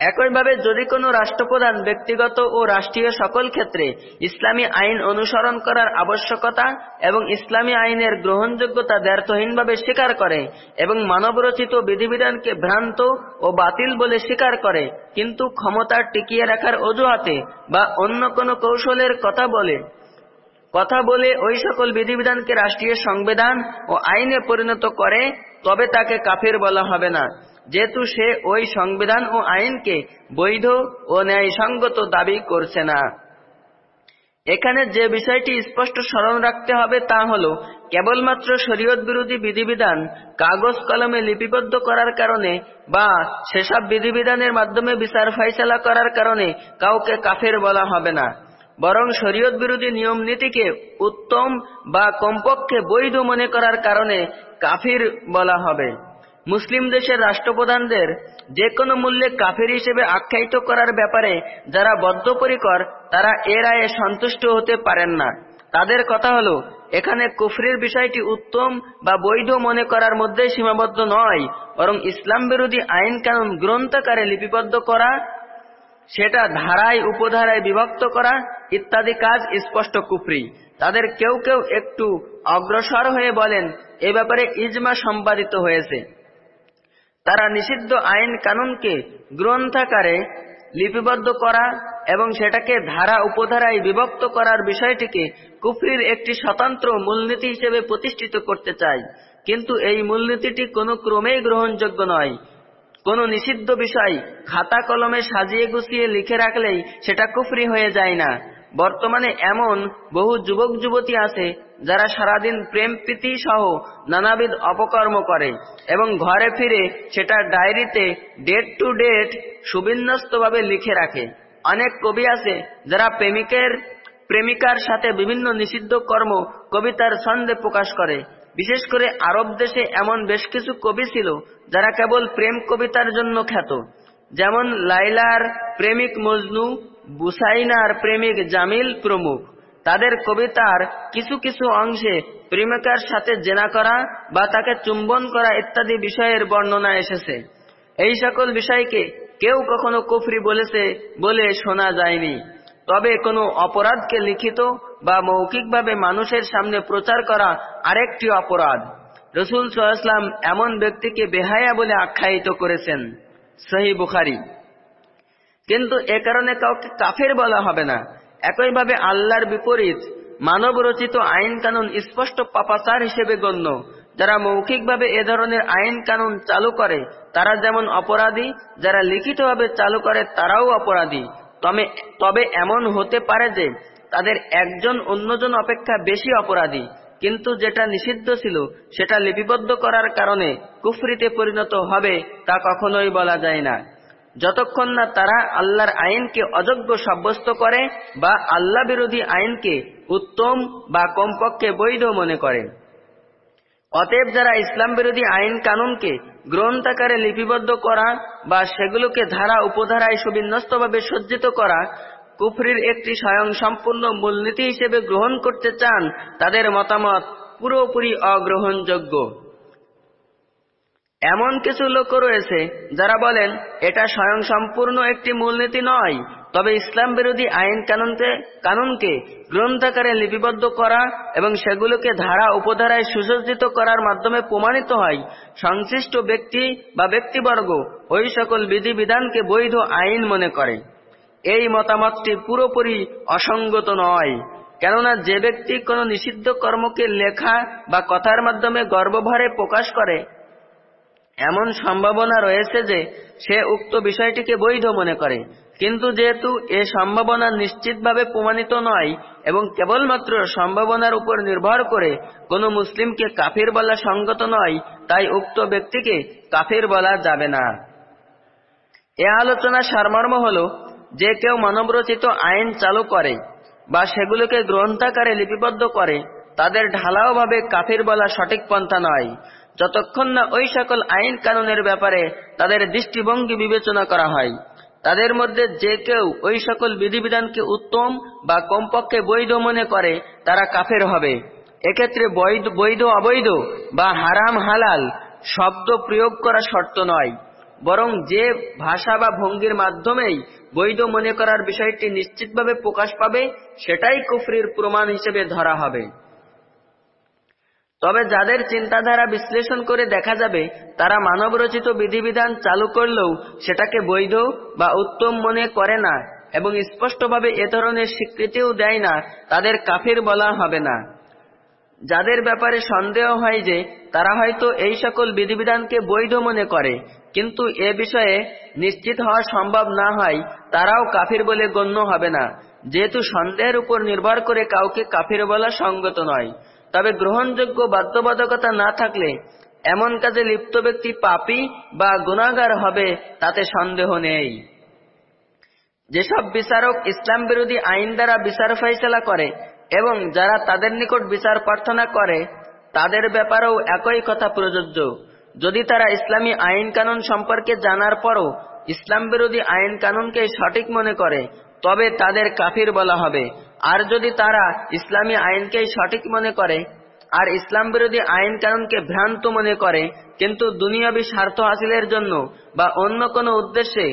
একইভাবে যদি কোনো রাষ্ট্রপ্রধান ব্যক্তিগত ও রাষ্ট্রীয় সকল ক্ষেত্রে ইসলামী আইন অনুসরণ করার আবশ্যকতা এবং ইসলামী আইনের গ্রহণযোগ্যতা ব্যর্থহীনভাবে স্বীকার করে এবং মানবরচিত বিধিবিধানকে ভ্রান্ত ও বাতিল বলে স্বীকার করে, কিন্তু ক্ষমতা টিকিয়ে রাখার অজুহাতে বা অন্য কোনো কৌশলের কথা বলে কথা বলে ওই সকল বিধিবিধানকে রাষ্ট্রীয় সংবিধান ও আইনে পরিণত করে, তবে তাকে কাফের বলা হবে না। যেহেতু সে ওই সংবিধান ও আইনকে বৈধ ও ন্যায়সঙ্গত দাবি করছে না। এখানে যে বিষয়টি স্পষ্ট স্মরণ রাখতে হবে তা হল, কেবলমাত্র শরীয়ত বিরোধী বিধিবিধান কাগজ কলমে লিপিবদ্ধ করার কারণে বা সেসব বিধিবিধানের মাধ্যমে বিচার ফাইসলা করার কারণে কাউকে কাফের বলা হবে না। বরং শরীয়ত বিরোধী নিয়ম নীতিকে উত্তম বা কমপক্ষে বৈধ মনে করার কারণে কাফির বলা হবে। মুসলিম দেশের রাষ্ট্রপ্রধানদের যে কোনো মূল্যে কাফের হিসেবে আখ্যায়িত করার ব্যাপারে যারা বদ্ধপরিকর, তারা এ রায়ে সন্তুষ্ট হতে পারেন না। তাদের কথা হলো, এখানে কুফরির বিষয়টি উত্তম বা বৈধ মনে করার মধ্যে সীমাবদ্ধ নয়, বরং ইসলাম বিরোধী আইন কানুন গ্রন্থাকারে লিপিবদ্ধ করা, সেটা ধারায়, উপধারায় বিভক্ত করা ইত্যাদি কাজ স্পষ্ট কুফরি। তাদের কেউ কেউ একটু অগ্রসর হয়ে বলেন, এ ব্যাপারে ইজমা সম্পাদিত হয়েছে। তারা নিষিদ্ধ আইন কানুনকে গ্রন্থাকারে লিপিবদ্ধ করা এবং সেটাকে ধারা উপধারায় বিভক্ত করার বিষয়টিকে কুফরির একটি স্বতন্ত্র মূলনীতি হিসেবে প্রতিষ্ঠিত করতে চায়। কিন্তু এই মূলনীতিটি কোনো ক্রমেই গ্রহণযোগ্য নয়। কোন নিষিদ্ধ বিষয় খাতা কলমে সাজিয়ে গুছিয়ে লিখে রাখলেই সেটা কুফরি হয়ে যায় না। বর্তমানে এমন বহু যুবক যুবতী আছে যারা সারাদিন প্রেম প্রীতি সহ নানাবিধ অপকর্ম করে এবং ঘরে ফিরে সেটা ডায়েরিতে ডেট টু ডেট সুবিন্যস্তভাবে লিখে রাখে। অনেক কবি আছে যারা প্রেমিকের, প্রেমিকার সাথে বিভিন্ন নিষিদ্ধ কর্ম কবিতার ছন্দে প্রকাশ করে। বিশেষ করে আরব দেশে এমন বেশ কিছু কবি ছিল যারা কেবল প্রেম কবিতার জন্য খ্যাত। যেমন লাইলার প্রেমিক মজনু বুসাইনার প্রেমিক জামিল প্রমুখ। তাদের কবিতার কিছু কিছু অংশে প্রেমিকার সাথে জেনা করা বা তাকে চুম্বন করা ইত্যাদি বিষয়ের বর্ণনা এসেছে। এই সকল বিষয়কে কেউ কখনো কুফরি বলেছে বলে শোনা যায়নি। তবে কোনো অপরাধকে লিখিত বা মৌখিকভাবে মানুষের সামনে প্রচার করা আরেকটি অপরাধ। রসুল সাল্লাম এমন ব্যক্তিকে বেহায়া বলে আখ্যায়িত করেছেন। সহি বুখারি। কিন্তু এ কারণে কাউকে কাফের বলা হবে না। একইভাবে আল্লাহর বিপরীত মানব রচিত আইন কানুন স্পষ্ট পাপাচার হিসেবে গণ্য। যারা মৌখিকভাবে এ ধরনের আইন কানুন চালু করে, তারা যেমন অপরাধী, যারা লিখিতভাবে চালু করে, তারাও অপরাধী। তবে তবে এমন হতে পারে যে তাদের একজন অন্যজন অপেক্ষা বেশি অপরাধী। কিন্তু যেটা নিষিদ্ধ ছিল, সেটা লিপিবদ্ধ করার কারণে কুফরিতে পরিণত হবে তা কখনোই বলা যায় না। যতক্ষণ না তারা আল্লাহর আইনকে অযোগ্য সাব্যস্ত করে বা আল্লাহ বিরোধী আইনকে উত্তম বা কমপক্ষে বৈধ মনে করে। অতএব যারা ইসলাম বিরোধী আইন কানুনকে গ্রন্থাকারে লিপিবদ্ধ করা বা সেগুলোকে ধারা উপধারায় সুবিন্যস্তভাবে সজ্জিত করা, কুফরির একটি স্বয়ং সম্পূর্ণ মূলনীতি হিসেবে গ্রহণ করতে চান, তাদের মতামত পুরোপুরি অগ্রহণযোগ্য। এমন কিছু লোক রয়েছে যারা বলেন, এটা স্বয়ং সম্পূর্ণ একটি মূলনীতি নয়, তবে ইসলাম বিরোধী আইন কানুনকে কানুনকে গ্রন্থাকারে লিপিবদ্ধ করা এবং সেগুলোকে ধারা উপধারায় সুসজ্জিত করার মাধ্যমে প্রমাণিত হয়, সংশ্লিষ্ট ব্যক্তি বা ব্যক্তিবর্গ ওই সকল বিধিবিধানকে বৈধ আইন মনে করে। এই মতামতটি পুরোপুরি অসঙ্গত নয়, কেননা যে ব্যক্তি কোনো নিষিদ্ধ কর্মকে লেখা বা কথার মাধ্যমে গর্বভরে প্রকাশ করে এমন সম্ভাবনা রয়েছে যে সে উক্ত বিষয়টিকে বৈধ মনে করে। কিন্তু যেহেতু এ সম্ভাবনা নিশ্চিতভাবে প্রমাণিত নয় এবং কেবলমাত্র সম্ভাবনার উপর নির্ভর করে কোনো মুসলিমকে কাফির বলা সঙ্গত নয়, তাই উক্ত ব্যক্তিকে কাফির বলা যাবে না। এ আলোচনা সারমর্ম হল যে কেউ মানবরচিত আইন চালু করে বা সেগুলোকে গ্রন্থাকারে লিপিবদ্ধ করে, তাদের ঢালাওভাবে কাফির বলা সঠিক পন্থা নয়। যতক্ষণ না ওই সকল আইন কানুনের ব্যাপারে তাদের দৃষ্টিভঙ্গি বিবেচনা করা হয়, তাদের মধ্যে যে কেউ ওই সকল বিধিবিধানকে উত্তম বা কমপক্ষে বৈধ মনে করে, তারা কাফের হবে। এক্ষেত্রে বৈধ অবৈধ বা হারাম, হালাল শব্দ প্রয়োগ করা শর্ত নয়। বরং যে ভাষা বা ভঙ্গির মাধ্যমেই বৈধ মনে করার বিষয়টি নিশ্চিতভাবে প্রকাশ পাবে, সেটাই কুফরির প্রমাণ হিসেবে ধরা হবে। তবে যাদের চিন্তাধারা বিশ্লেষণ করে দেখা যাবে, তারা মানবরচিত বিধিবিধান চালু করলেও সেটাকে বৈধ বা উত্তম মনে করে না এবং স্পষ্টভাবে এ ধরনের স্বীকৃতিও দেয় না, তাদের কাফির বলা হবে না। যাদের ব্যাপারে সন্দেহ হয় যে, তারা হয়তো এই সকল বিধিবিধানকে বৈধ মনে করে, কিন্তু এ বিষয়ে নিশ্চিত হওয়া সম্ভব না হয়, তারাও কাফির বলে গণ্য হবে না। যেহেতু সন্দেহের উপর নির্ভর করে কাউকে কাফির বলা সঙ্গত নয়। তবে গ্রহণযোগ্য বাধ্যবাধকতা না থাকলে এমন কাজে লিপ্ত ব্যক্তি পাপি বা গুণাগার হবে তাতে সন্দেহ নেই। যেসব বিচারক ইসলাম বিরোধী আইন দ্বারা বিচার ফয়সলা করে এবং যারা তাদের নিকট বিচার প্রার্থনা করে, তাদের ব্যাপারেও একই কথা প্রযোজ্য। যদি তারা ইসলামী আইন কানুন সম্পর্কে জানার পরও ইসলাম বিরোধী আইন কানুনকে সঠিক মনে করে, তবে তাদের কাফির বলা হবে। আর যদি তারা ইসলামী আইনকেই সঠিক মনে করে, আর ইসলাম বিরোধী আইন কানুনকে ভ্রান্ত মনে করে, কিন্তু দুনিয়াবি স্বার্থ হাসিলের জন্য বা অন্য কোনো উদ্দেশ্যে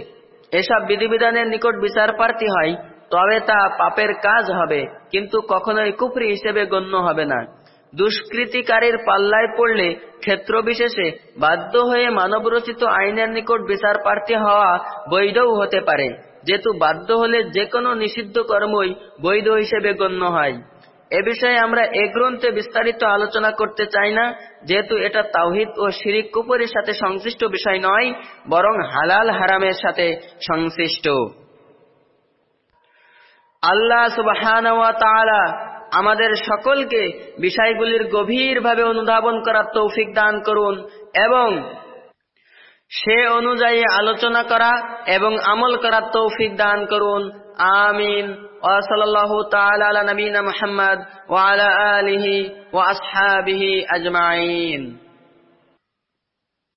এসব বিধিবিধানের নিকট বিচার প্রার্থী হয়, তবে তা পাপের কাজ হবে, কিন্তু কখনোই কুফরি হিসেবে গণ্য হবে না। দুষ্কৃতিকারীর পাল্লায় পড়লে ক্ষেত্র বিশেষে বাধ্য হয়ে মানবরচিত আইনের নিকট বিচার প্রার্থী হওয়া বৈধও হতে পারে। যেহেতু বাধ্য হলে যে কোনো নিষিদ্ধ কর্মই বৈধ হিসেবে গণ্য হয়। এ বিষয়ে আমরা এ গ্রন্থে বিস্তারিত আলোচনা করতে চাই না, যেহেতু এটা তাওহিদ ও শিরিক কুপুরের সাথে সংশ্লিষ্ট বিষয় নয়, বরং হালাল হারামের সাথে সংশ্লিষ্ট। আল্লাহ সুবহান আমাদের সকলকে বিষয়গুলির গভীরভাবে অনুধাবন করার তৌফিক দান করুন এবং সে অনুযায়ী আলোচনা করা এবং আমল করার তৌফিক দান করুন। আমিন। ওয়াসাল্লাল্লাহু তালা নবীনা মুহাম্মদ ওয়া আলিহি ওয়া আসহাবিহি আজমাইন।